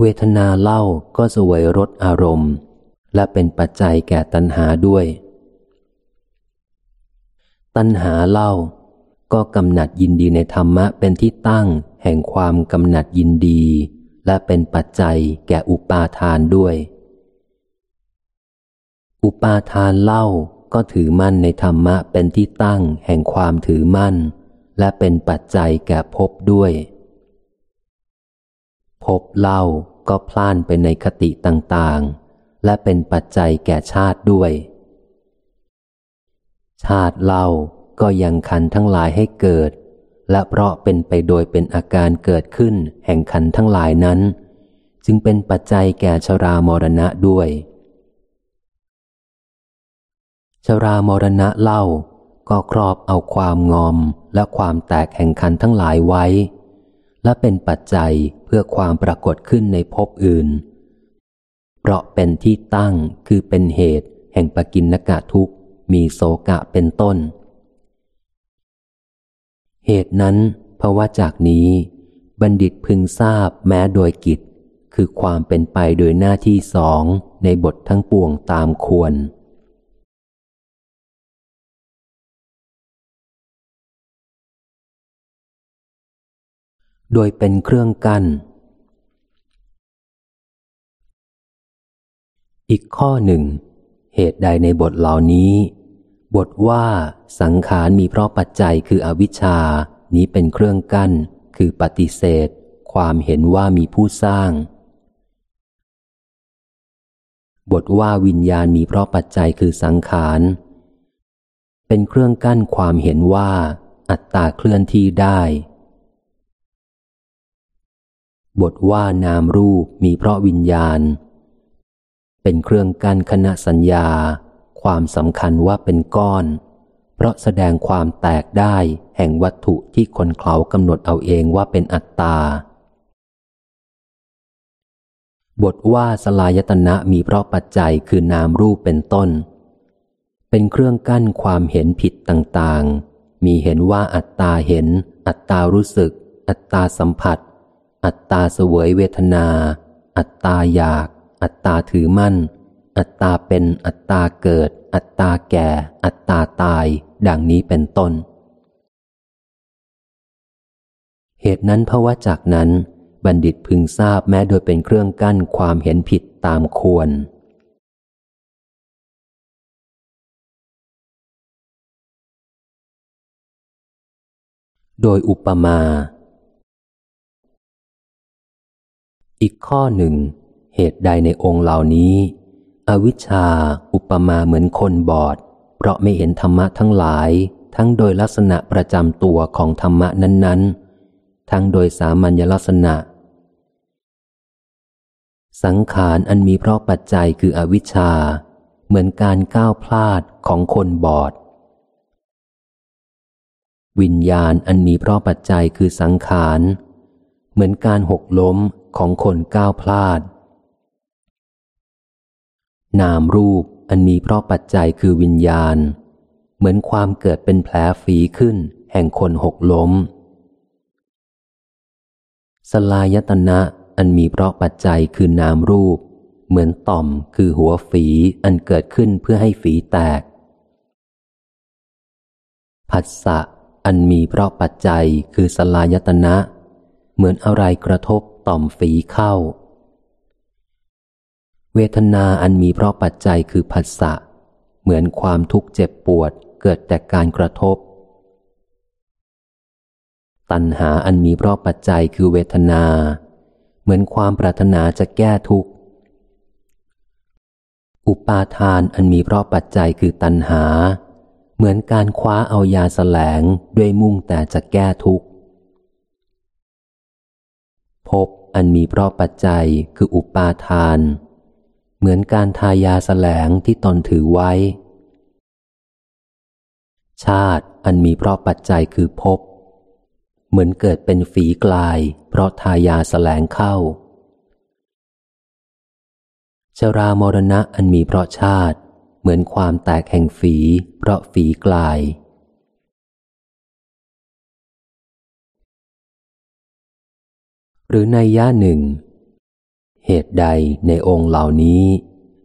เวทนาเล่าก็สวยรสอารมณ์ และเป็นปัจจัยแก่ตัณหาด้วย ตัณหาเล่าก็กำหนัดยินดีในธรรมะเป็นที่ตั้ง แห่งความกำหนัดยินดี และเป็นปัจจัยแก่อุปาทานด้วย อุปาทานเล่าก็ถือมั่นในธรรมะเป็นที่ตั้งแห่งความถือมั่น และเป็นปัจจัยแก่ภพด้วยภพเล่าก็พล่านไปในคติต่างๆ และเป็นปัจจัยแก่ชาติด้วย ชาติเล่าก็ยังขันทั้งหลายให้เกิด และเพราะเป็นไปโดยเป็นอาการเกิดขึ้นแห่งขันทั้งหลายนั้น จึงเป็นปัจจัยแก่ชรามรณะด้วย ชรามรณะเล่าก็ครอบเอาความงอมและความแตกแห่งขันทั้งหลายไว้ และเป็นปัจจัยเพื่อความปรากฏขึ้นในภพอื่น เพราะเป็นที่ตั้งคือเป็นเหตุแห่งปกินนกะทุกมีโสกะเป็นต้น เหตุนั้นเพราะว่าจากนี้ บัณฑิตพึงทราบแม้โดยกิจ คือความเป็นไปโดยหน้าที่สองในบททั้งปวงตามควร โดยเป็นเครื่องกั้นอีกข้อหนึ่ง เหตุใดในบทเหล่านี้ บทว่าสังขารมีเพราะปัจจัยคืออวิชชา นี้เป็นเครื่องกั้น คือปฏิเสธ ความเห็นว่ามีผู้สร้าง บทว่าวิญญาณมีเพราะปัจจัยคือสังขาร เป็นเครื่องกั้นความเห็นว่า อัตตาเคลื่อนที่ได้ บทว่านามรูปมีเพราะวิญญาณ เป็นเครื่องกั้นคณะสัญญา ความสำคัญว่าเป็นก้อน เพราะแสดงความแตกได้แห่งวัตถุที่คนเขากำหนดเอาเองว่าเป็นอัตตา บทว่าสลายตนะมีเพราะปัจจัยคือนามรูปเป็นต้น เป็นเครื่องกั้นความเห็นผิดต่างๆ มีเห็นว่าอัตตาเห็น อัตตารู้สึก อัตตาสัมผัส อัตตาเสวยเวทนา อัตตาอยาก อัตตาถือมั่น อัตตาเป็นอัตตาเกิด อัตตาแก่ อัตตาตาย ดังนี้เป็นต้น เหตุนั้นพระวจักนั้น บัณฑิตพึงทราบแม้โดยเป็นเครื่องกั้นความเห็นผิดตามควร โดยอุปมา อีกข้อหนึ่ง เหตุใดในองค์เหล่านี้ อวิชชาอุปมาเหมือนคนบอด เพราะไม่เห็นธรรมะทั้งหลาย ทั้งโดยลักษณะประจำตัวของธรรมะนั้นๆ ทั้งโดยสามัญลักษณะ สังขารอันมีเพราะปัจจัยคืออวิชชา เหมือนการก้าวพลาดของคนบอด วิญญาณอันมีเพราะปัจจัยคือสังขาร เหมือนการหกล้มของคนก้าวพลาด นามรูปอันมีเพราะปัจจัยคือวิญญาณ เหมือนความเกิดเป็นแผลฝีขึ้น แห่งคนหกล้ม สลายตนะอันมีเพราะปัจจัยคือนามรูป เหมือนต่อมคือหัวฝีอันเกิดขึ้นเพื่อให้ฝีแตก ผัสสะอันมีเพราะปัจจัยคือสลายตนะ เหมือนอะไรกระทบต่อมฝีเข้า เวทนาอันมีเพราะปัจจัยคือผัสสะ เหมือนความทุกข์เจ็บปวดเกิดแต่การกระทบ ตัณหาอันมีเพราะปัจจัยคือเวทนา เหมือนความปรารถนาจะแก้ทุกข์ อุปาทานอันมีเพราะปัจจัยคือตัณหา เหมือนการคว้าเอายาแสลงด้วยมุ่งแต่จะแก้ทุกข์ภพอันมีเพราะปัจจัยคืออุปาทาน เหมือนการทายาแสลงที่ตนถือไว้ ชาติอันมีเพราะปัจจัยคือภพเหมือนเกิดเป็นฝีกลาย เพราะทายาแสลงเข้า ชรามรณะอันมีเพราะชาติ เหมือนความแตกแห่งฝี เพราะฝีกลายหรือในย่าหนึ่ง เหตุใดในองค์เหล่านี้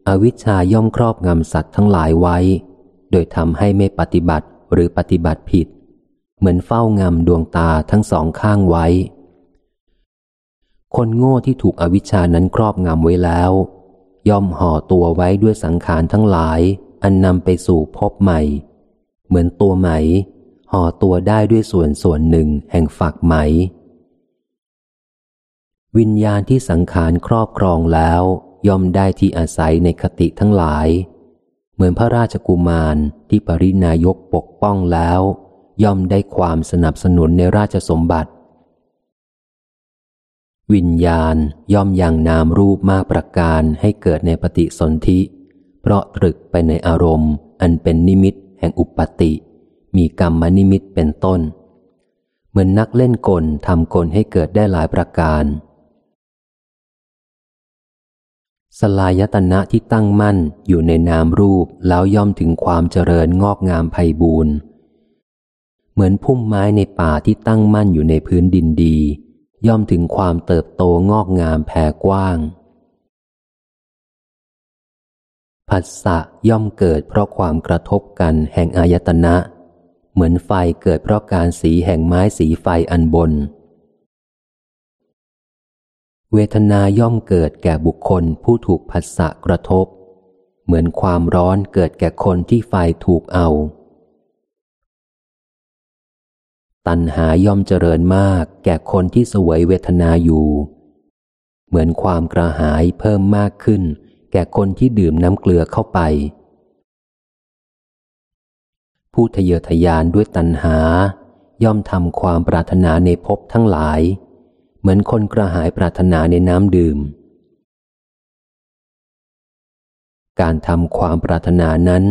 อวิชชาย่อมครอบงำสัตว์ทั้งหลายไว้ โดยทำให้ไม่ปฏิบัติหรือปฏิบัติผิด เหมือนเฝ้างำดวงตาทั้งสองข้างไว้ คนโง่ที่ถูกอวิชานั้นครอบงำไว้แล้ว ย่อมห่อตัวไว้ด้วยสังขารทั้งหลาย อันนำไปสู่พบใหม่ เหมือนตัวไหม ห่อตัวได้ด้วยส่วนส่วนหนึ่งแห่งฝักไหม วิญญาณที่สังขารครอบครองแล้วย่อมได้ที่อาศัยในคติทั้งหลาย เหมือนพระราชกุมารที่ปรินายกปกป้องแล้ว ย่อมได้ความสนับสนุนในราชสมบัติ วิญญาณย่อมยังนามรูปมากประการให้เกิดในปฏิสนธิ เพราะตรึกไปในอารมณ์ อันเป็นนิมิตแห่งอุปติ มีกรรมนิมิตเป็นต้น เหมือนนักเล่นกลทำกลให้เกิดได้หลายประการ สลายตนะที่ตั้งมั่นอยู่ในนามรูปแล้วย่อมถึงความเจริญงอกงามไพบูรณ์เหมือนพุ่มไม้ในป่าที่ตั้งมั่นอยู่ในพื้นดินดี ย่อมถึงความเติบโตงอกงามแผ่กว้าง ผัสสะย่อมเกิดเพราะความกระทบกันแห่งอายตนะ เหมือนไฟเกิดเพราะการสีแห่งไม้สีไฟอันบน เวทนาย่อมเกิดแก่บุคคลผู้ถูกผัสสะกระทบ เหมือนความร้อนเกิดแก่คนที่ไฟถูกเอา ตัณหาย่อมเจริญมากแก่คนที่สวยเวทนาอยู่ เหมือนความกระหายเพิ่มมากขึ้น แก่คนที่ดื่มน้ำเกลือเข้าไป ผู้ทะเยอทะยานด้วยตัณหาย่อมทำความปรารถนาในภพทั้งหลาย เหมือนคนกระหายปรารถนาในน้ำดื่ม การทำความปรารถนานั้น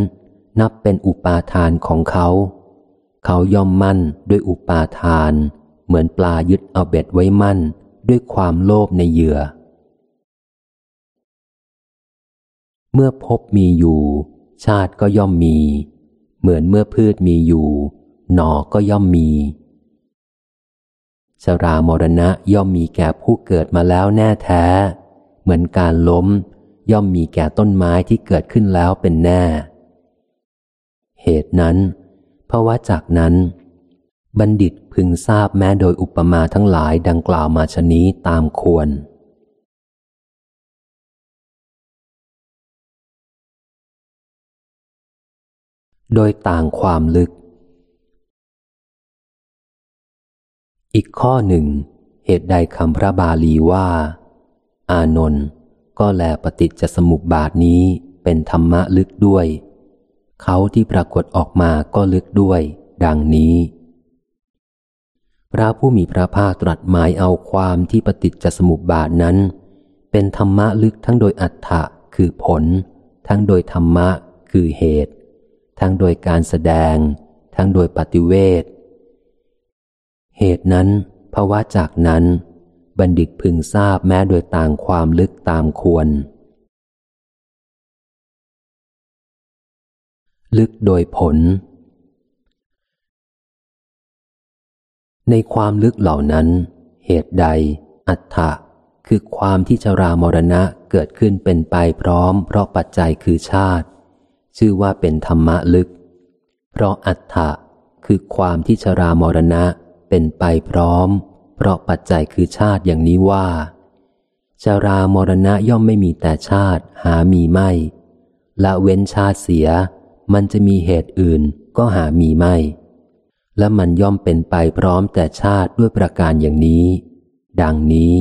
นับเป็นอุปาทานของเขา เขาย่อมมั่นด้วยอุปาทาน เหมือนปลายึดเอาเบ็ดไว้มั่นด้วยความโลภในเหยื่อ เมื่อพบมีอยู่ ชาติก็ย่อมมี เหมือนเมื่อพืชมีอยู่ หนอก็ย่อมมี ชรามรณะย่อมมีแก่ผู้เกิดมาแล้วแน่แท้ เหมือนการล้ม ย่อมมีแก่ต้นไม้ที่เกิดขึ้นแล้วเป็นแน่ เหตุนั้นเพราะว่าจากนั้น บัณฑิตพึงทราบแม้โดยอุปมาทั้งหลายดังกล่าวมาชนี้ตามควร โดยต่างความลึก อีกข้อหนึ่ง เหตุใดคำพระบาลีว่า อานนท์ก็แลปฏิจจสมุปบาทนี้เป็นธรรมะลึกด้วย เขาที่ปรากฏออกมาก็ลึกด้วย ดังนี้ พระผู้มีพระภาคตรัสหมายเอาความที่ปฏิจจสมุปบาทนั้น เป็นธรรมะลึกทั้งโดยอัฏฐะคือผล ทั้งโดยธรรมะคือเหตุ ทั้งโดยการแสดง ทั้งโดยปฏิเวท เหตุนั้นภาวะจากนั้น บัณฑิตพึงทราบแม้โดยต่างความลึกตามควร ลึกโดยผล ในความลึกเหล่านั้น เหตุใด อัฏฐะคือความที่ชรามรณะเกิดขึ้นเป็นไปพร้อม เพราะปัจจัยคือชาติ ชื่อว่าเป็นธรรมะลึก เพราะอัฏฐะคือความที่ชรามรณะ เป็นไปพร้อม เพราะปัจจัยคือชาติอย่างนี้ว่าชรามรณะย่อมไม่มีแต่ชาติหามีไม่ ละเว้นชาติเสีย มันจะมีเหตุอื่นก็หามีไม่ และมันย่อมเป็นไปพร้อมแต่ชาติด้วยประการอย่างนี้ ดังนี้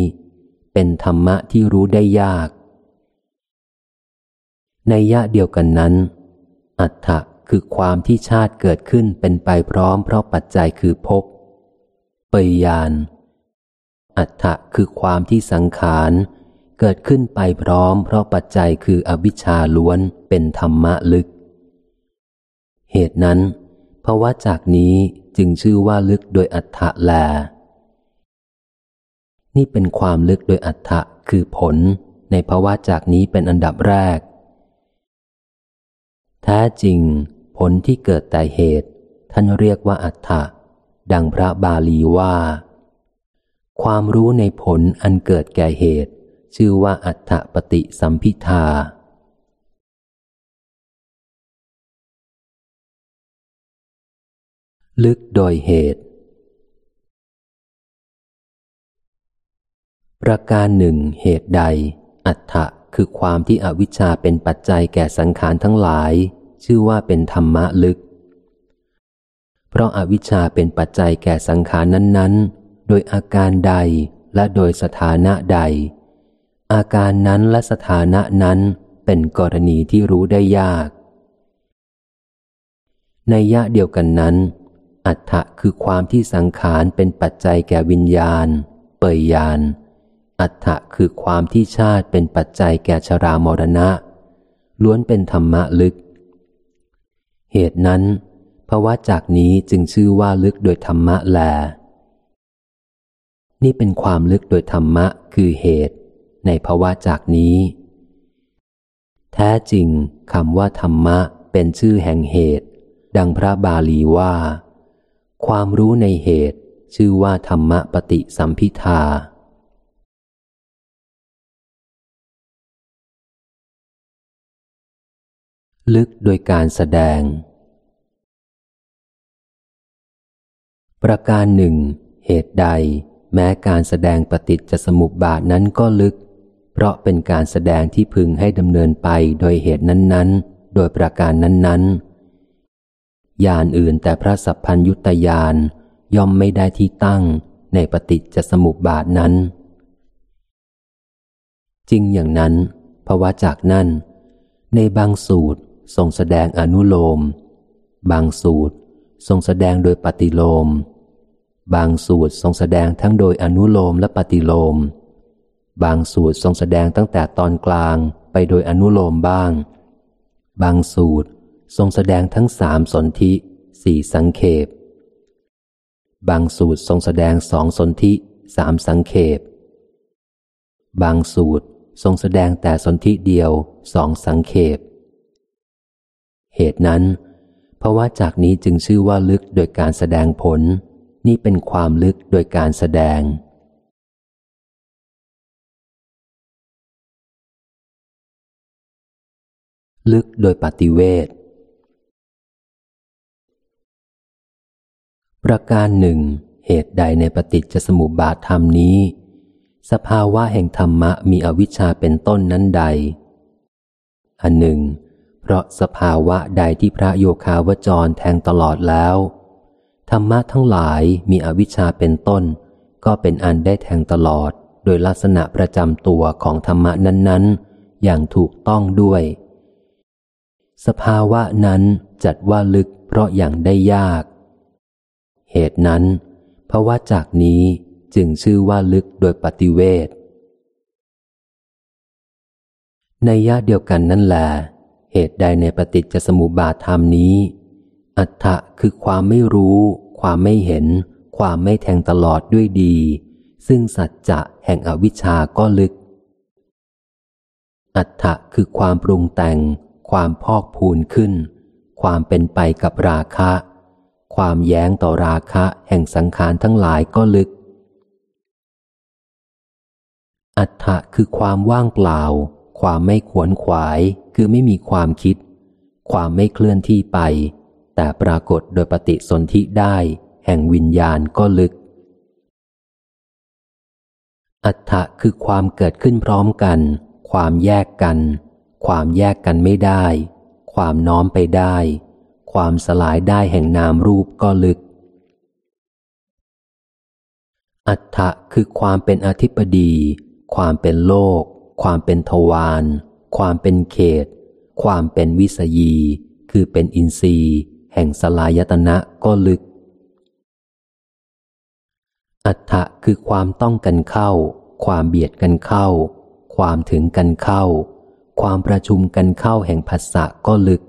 เป็นธรรมะที่รู้ได้ยาก ในยะเดียวกันนั้น อัฏฐะคือความที่ชาติเกิดขึ้นเป็นไปพร้อมเพราะปัจจัยคือภพ ปยาน อัฏฐะคือความที่สังขารเกิดขึ้นไปพร้อมเพราะปัจจัยคืออวิชชาล้วนเป็นธรรมะลึก เหตุนั้นภาวะจากนี้จึงชื่อว่าลึกโดยอัฏฐะแล นี่เป็นความลึกโดยอัฏฐะคือผลในภาวะจากนี้เป็นอันดับแรก แท้จริง ผลที่เกิดแต่เหตุ ท่านเรียกว่าอัฏฐะ ดังพระบาลีว่า ความรู้ในผลอันเกิดแก่เหตุ ชื่อว่าอัฏฐปฏิสัมพิทาลึกโดยเหตุ ประการหนึ่งเหตุใด อัฏฐะคือความที่อวิชชาเป็นปัจจัยแก่สังขารทั้งหลาย ชื่อว่าเป็นธรรมะลึก เพราะอาวิชชาเป็นปัจจัยแก่สังขารนั้นๆ โดยอาการใดและโดยสถานะใด อาการนั้นและสถานะนั้นเป็นกรณีที่รู้ได้ยาก ในยะเดียวกันนั้น อัฏฐะคือความที่สังขารเป็นปัจจัยแก่วิญญาณ เปยยาน อัฏฐะคือความที่ชาติเป็นปัจจัยแก่ชรามรณะ ล้วนเป็นธรรมะลึก เหตุนั้น ภาวะจากนี้จึงชื่อว่าลึกโดยธรรมะแล นี่เป็นความลึกโดยธรรมะคือเหตุ ในภาวะจากนี้ แท้จริงคำว่าธรรมะเป็นชื่อแห่งเหตุ ดังพระบาลีว่า ความรู้ในเหตุ ชื่อว่าธรรมะปฏิสัมพิทาลึกโดยการแสดง ประการหนึ่ง เหตุใด แม้การแสดงปฏิจจสมุปบาทนั้นก็ลึก เพราะเป็นการแสดงที่พึงให้ดำเนินไปโดยเหตุนั้นๆ โดยประการนั้นๆยานอื่นแต่พระสัพพัญยุตยานย่อมไม่ได้ที่ตั้งในปฏิจจสมุปบาทนั้น จริงอย่างนั้นภาวะจากนั้น ในบางสูตรทรงแสดงอนุโลม บางสูตรทรงแสดงโดยปฏิโลม บางสูตรทรงแสดงทั้งโดยอนุโลมและปฏิโลม บางสูตรทรงแสดงตั้งแต่ตอนกลางไปโดยอนุโลมบ้าง บางสูตรทรงแสดงทั้งสามสนธิสี่สังเขป บางสูตรทรงแสดงสองสนธิสามสังเขป บางสูตรทรงแสดงแต่สนธิเดียวสองสังเขป เหตุนั้นเพราะว่าจากนี้จึงชื่อว่าลึกโดยการแสดงผล นี่เป็นความลึกโดยการแสดงลึกโดยปฏิเวทประการหนึ่ง เหตุใดในปฏิจจสมุปบาทธรรมนี้ สภาวะแห่งธรรมะมีอวิชชาเป็นต้นนั้นใด อันหนึ่ง เพราะสภาวะใดที่พระโยคาวจรแทงตลอดแล้ว ธรรมะทั้งหลายมีอวิชชาเป็นต้น ก็เป็นอันได้แทงตลอด โดยลักษณะประจำตัวของธรรมะนั้นๆ อย่างถูกต้องด้วย สภาวะนั้นจัดว่าลึกเพราะอย่างได้ยาก เหตุนั้นเพราะว่าจากนี้จึงชื่อว่าลึกโดยปฏิเวทในยะเดียวกันนั่นแหละเหตุใดในปฏิจจสมุปบาทธรรมนี้ อัฏฐะคือความไม่รู้ ความไม่เห็น ความไม่แทงตลอดด้วยดี ซึ่งสัจจะแห่งอวิชชาก็ลึก อัฏฐะคือความปรุงแต่ง ความพอกพูนขึ้น ความเป็นไปกับราคะ ความแย้งต่อราคะแห่งสังขารทั้งหลายก็ลึก อัฏฐะคือความว่างเปล่า ความไม่ขวนขวาย คือไม่มีความคิด ความไม่เคลื่อนที่ไป แต่ปรากฏโดยปฏิสนธิได้แห่งวิญญาณก็ลึก อัฏฐะคือความเกิดขึ้นพร้อมกัน ความแยกกัน ความแยกกันไม่ได้ ความน้อมไปได้ ความสลายได้แห่งนามรูปก็ลึก อัฏฐะคือความเป็นอธิปดี ความเป็นโลก ความเป็นทวาร ความเป็นเขต ความเป็นวิสยี คือเป็นอินทรีย์ แห่งสลายตนะก็ลึก อัฏฐะคือความต้องกันเข้า ความเบียดกันเข้า ความถึงกันเข้า ความประชุมกันเข้าแห่งภาษะก็ลึก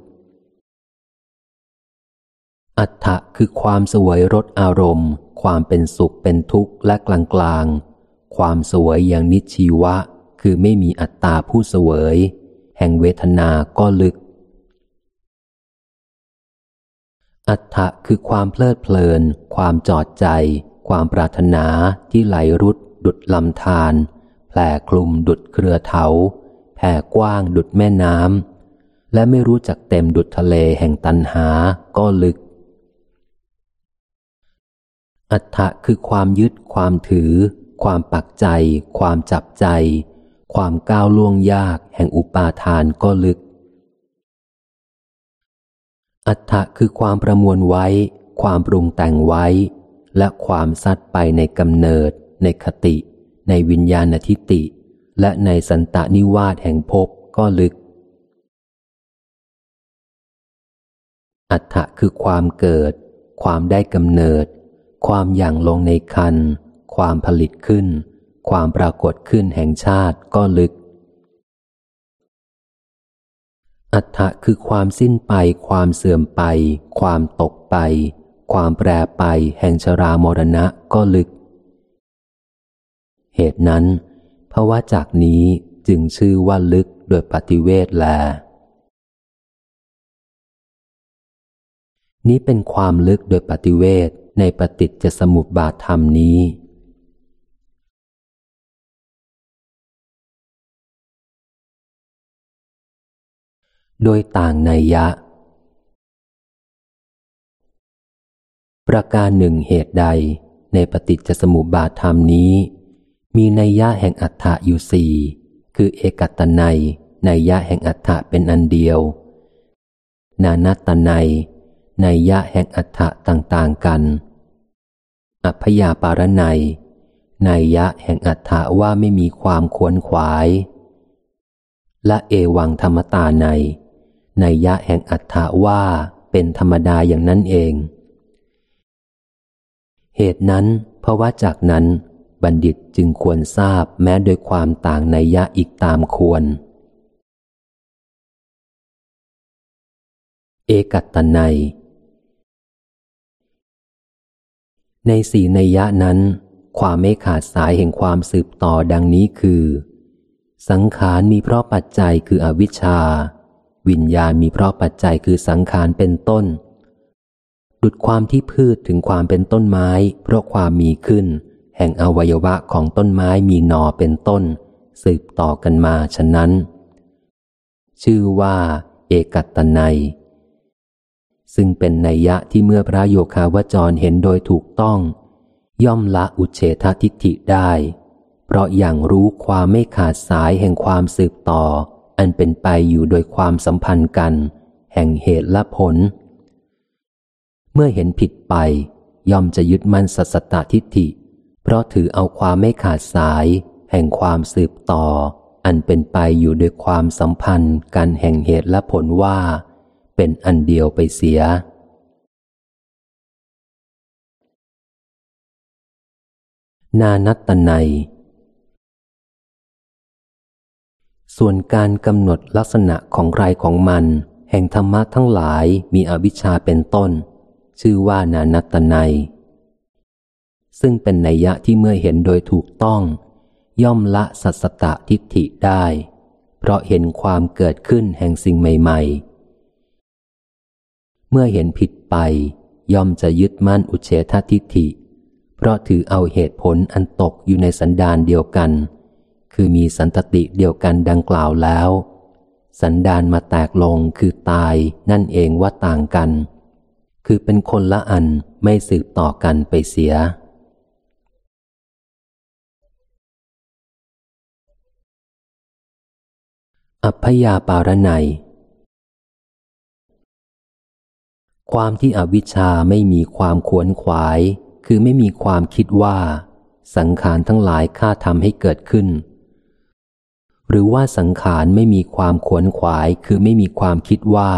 อัฏฐะคือความสวยรสอารมณ์ ความเป็นสุขเป็นทุกข์และกลางกลางความสวยอย่างนิชีวะ คือไม่มีอัตตาผู้สวย แห่งเวทนาก็ลึก อัฏฐะคือความเพลิดเพลิน ความจอดใจ ความปรารถนาที่ไหลรุด ดุดลำธารแผ่คลุมดุดเครือเถา แผ่กว้างดุดแม่น้ำและไม่รู้จักเต็มดุดทะเลแห่งตันหาก็ลึก อัฏฐะคือความยึด ความถือ ความปักใจ ความจับใจ ความก้าวล่วงยากแห่งอุปาทานก็ลึก อัฏฐะคือความประมวลไว้ ความปรุงแต่งไว้ และความซัดไปในกำเนิด ในคติ ในวิญญาณทิติ และในสันตานิวาสแห่งภพก็ลึก อัฏฐะคือความเกิด ความได้กำเนิด ความอย่างลงในคัน ความผลิตขึ้น ความปรากฏขึ้นแห่งชาติก็ลึก อัฏฐะคือความสิ้นไป ความเสื่อมไป ความตกไป ความแปรไปแห่งชรามรณะก็ลึก เหตุนั้นเพราะว่าจากนี้จึงชื่อว่าลึกโดยปฏิเวทแล นี้เป็นความลึกโดยปฏิเวทในปฏิจจสมุปบาทธรรมนี้ โดยต่างในยะ ประการหนึ่งเหตุใดในปฏิจจสมุปบาทธรรมนี้ มีนัยยะแห่งอัฏฐะอยู่สี่คือเอกัตนัยนัยยะแห่งอัฏฐะเป็นอันเดียว นานัตนัยในยะแห่งอัฏฐะต่างๆกัน อัพยาปารนัยในยะแห่งอัฏฐะว่าไม่มีความขวนขวาย และเอวังธรรมตาใน ในยะแห่งอัฏฐะว่าเป็นธรรมดาอย่างนั้นเอง เหตุนั้นเพราะว่าจากนั้นบัณฑิตจึงควรทราบแม้โดยความต่างในยะอีกตามควร เอกัตตนัย ในสี่นัยยะนั้น ความไม่ขาดสายแห่งความสืบต่อดังนี้คือ สังขารมีเพราะปัจจัยคืออวิชชา วิญญาณมีเพราะปัจจัยคือสังขารเป็นต้น ดุดความที่พืชถึงความเป็นต้นไม้ เพราะความมีขึ้น แห่งอวัยวะของต้นไม้มีหนอเป็นต้น สืบต่อกันมาฉะนั้น ชื่อว่า เอกัตตนัย ซึ่งเป็นนัยยะที่เมื่อพระโยคาวจรเห็นโดยถูกต้อง ย่อมละอุเฉททิฏฐิได้ เพราะอย่างรู้ความไม่ขาดสายแห่งความสืบต่อ อันเป็นไปอยู่โดยความสัมพันธ์กัน แห่งเหตุและผล เมื่อเห็นผิดไป ย่อมจะยึดมั่นสัสตทิฏฐิ เพราะถือเอาความไม่ขาดสาย แห่งความสืบต่อ อันเป็นไปอยู่โดยความสัมพันธ์กันแห่งเหตุและผลว่า เป็นอันเดียวไปเสีย นานัตตนัย ส่วนการกำหนดลักษณะของใครของมัน แห่งธรรมะทั้งหลายมีอวิชชาเป็นต้น ชื่อว่านานัตนัย ซึ่งเป็นนัยยะที่เมื่อเห็นโดยถูกต้อง ย่อมละสัสตะทิฏฐิได้ เพราะเห็นความเกิดขึ้นแห่งสิ่งใหม่ ๆ เมื่อเห็นผิดไปย่อมจะยึดมั่นอุเฉททิฏฐิ เพราะถือเอาเหตุผลอันตกอยู่ในสันดานเดียวกัน คือมีสันตติเดียวกันดังกล่าวแล้ว สันดานมาแตกลงคือตายนั่นเองว่าต่างกัน คือเป็นคนละอันไม่สืบต่อกันไปเสีย อัพยาปารนัยความที่อวิชชาไม่มีความขวนขวาย คือไม่มีความคิดว่า สังขารทั้งหลายข้าทำให้เกิดขึ้น หรือว่าสังขารไม่มีความขวนขวายคือไม่มีความคิดว่า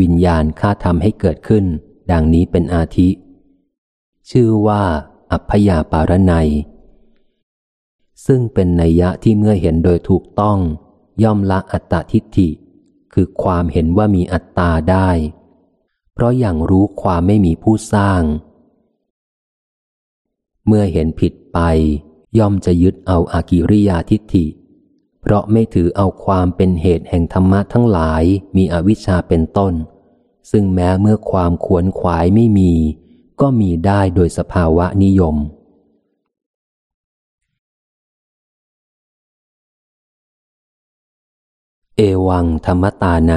วิญญาณข้าทำให้เกิดขึ้น ดังนี้เป็นอาทิ ชื่อว่า อัพยาปารนัย ซึ่งเป็นนัยยะที่เมื่อเห็นโดยถูกต้อง ย่อมละอัตตทิฏฐิ คือความเห็นว่ามีอัตตาได้ เพราะอย่างรู้ความไม่มีผู้สร้าง เมื่อเห็นผิดไปย่อมจะยึดเอาอากิริยาทิฏฐิ เพราะไม่ถือเอาความเป็นเหตุแห่งธรรมะทั้งหลายมีอวิชชาเป็นต้น ซึ่งแม้เมื่อความขวนขวายไม่มี ก็มีได้โดยสภาวะนิยม เอวังธรรมตาใน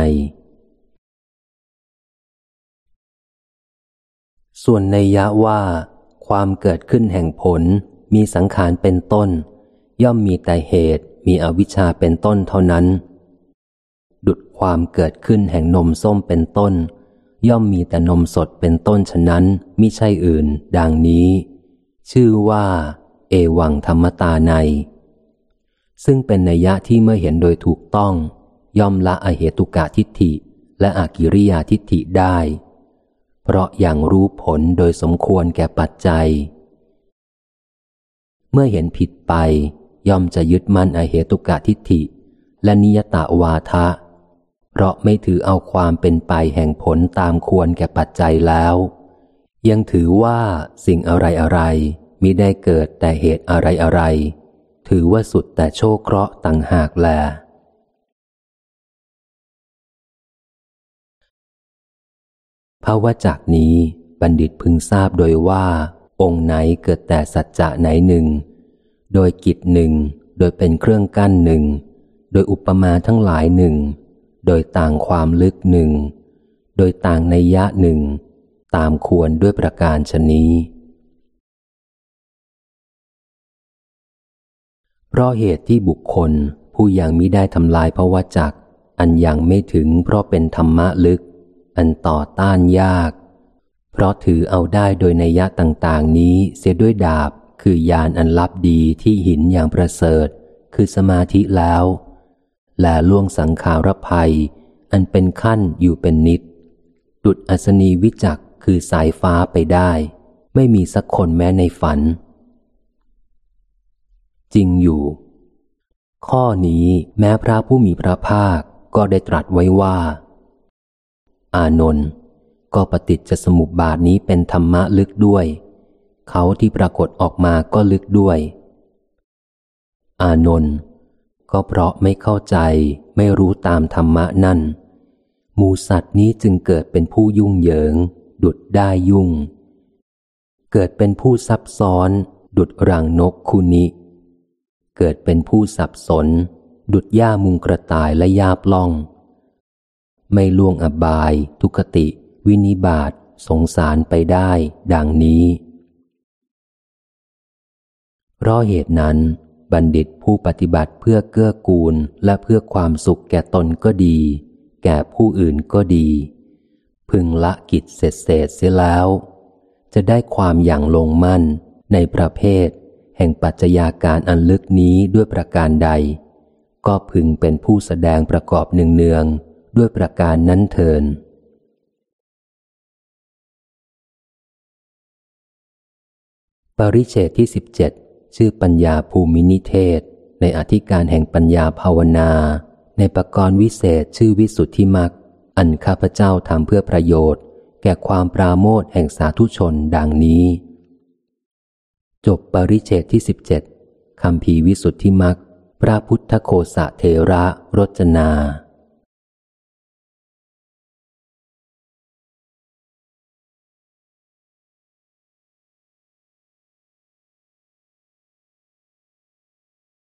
ส่วนในยะว่า ความเกิดขึ้นแห่งผลมีสังขารเป็นต้น ย่อมมีแต่เหตุ มีอวิชชาเป็นต้นเท่านั้น ดุดความเกิดขึ้นแห่งนมส้มเป็นต้น ย่อมมีแต่นมสดเป็นต้นฉะนั้นมิใช่อื่น ดังนี้ ชื่อว่า เอวังธรรมตาใน ซึ่งเป็นนัยยะที่เมื่อเห็นโดยถูกต้อง ย่อมละอเหตุกะทิฏฐิ และอากิริยาทิฏฐิได้ เพราะอย่างรู้ผลโดยสมควรแก่ปัจจัย เมื่อเห็นผิดไป ย่อมจะยึดมั่นอเหตุกะทิฏฐิ และนิยตาวาทะ เพราะไม่ถือเอาความเป็นไปแห่งผลตามควรแก่ปัจจัยแล้ว ยังถือว่าสิ่งอะไรอะไรมิได้เกิดแต่เหตุอะไรอะไร ถือว่าสุดแต่โชคเคราะห์ต่างหากแล ภาวะจากนี้บัณฑิตพึงทราบโดยว่า องค์ไหนเกิดแต่สัจจะไหนหนึ่ง โดยกิจหนึ่ง โดยเป็นเครื่องกั้นหนึ่ง โดยอุปมาทั้งหลายหนึ่ง โดยต่างความลึกหนึ่ง โดยต่างในยะหนึ่ง ตามควรด้วยประการชนี้ เพราะเหตุที่บุคคลผู้ยังมิได้ทำลายภาวะจักอันยังไม่ถึงเพราะเป็นธรรมะลึก อันต่อต้านยาก เพราะถือเอาได้โดยในยะต่าง ๆ นี้เสียด้วยดาบ คือยานอันลับดีที่หินอย่างประเสริฐ คือสมาธิแล้ว และล่วงสังขารภัย อันเป็นขั้นอยู่เป็นนิด ดุดอัศนีวิจักคือสายฟ้าไปได้ ไม่มีสักคนแม้ในฝัน จริงอยู่ ข้อนี้แม้พระผู้มีพระภาคก็ได้ตรัสไว้ว่า อานนท์ก็ปฏิจจสมุปบาทนี้เป็นธรรมะลึกด้วย เขาที่ปรากฏออกมาก็ลึกด้วย อานนท์ก็เพราะไม่เข้าใจไม่รู้ตามธรรมะนั่นหมูสัตว์นี้จึงเกิดเป็นผู้ยุ่งเหยิง ดุดได้ยุ่ง เกิดเป็นผู้ซับซ้อน ดุดรังนกคุนิเกิดเป็นผู้สับสน ดุดย่ามุงกระต่ายและยาปล่อง ไม่ล่วงอบาย ทุกติ วินิบาตสงสารไปได้ ดังนี้ เพราะเหตุนั้น บัณฑิตผู้ปฏิบัติเพื่อเกื้อกูลและเพื่อความสุขแก่ตนก็ดี แก่ผู้อื่นก็ดี พึงละกิจเสร็จเสร็จเสียแล้ว จะได้ความอย่างลงมั่นในประเภท แห่งปัจจัยาการอันลึกนี้ด้วยประการใด ก็พึงเป็นผู้แสดงประกอบเนืองๆด้วยประการนั้นเทินปริเชตที่สิบเจ็ด ชื่อปัญญาภูมินิเทศ ในอธิการแห่งปัญญาภาวนา ในประกรณ์วิเศษชื่อวิสุทธิมักอันข้าพเจ้าทำเพื่อประโยชน์ แก่ความปราโมทแห่งสาธุชนดังนี้ จบปริเชตที่สิบเจ็ดคำพีวิสุทธิมักพระพุทธโคสะเทระรจนา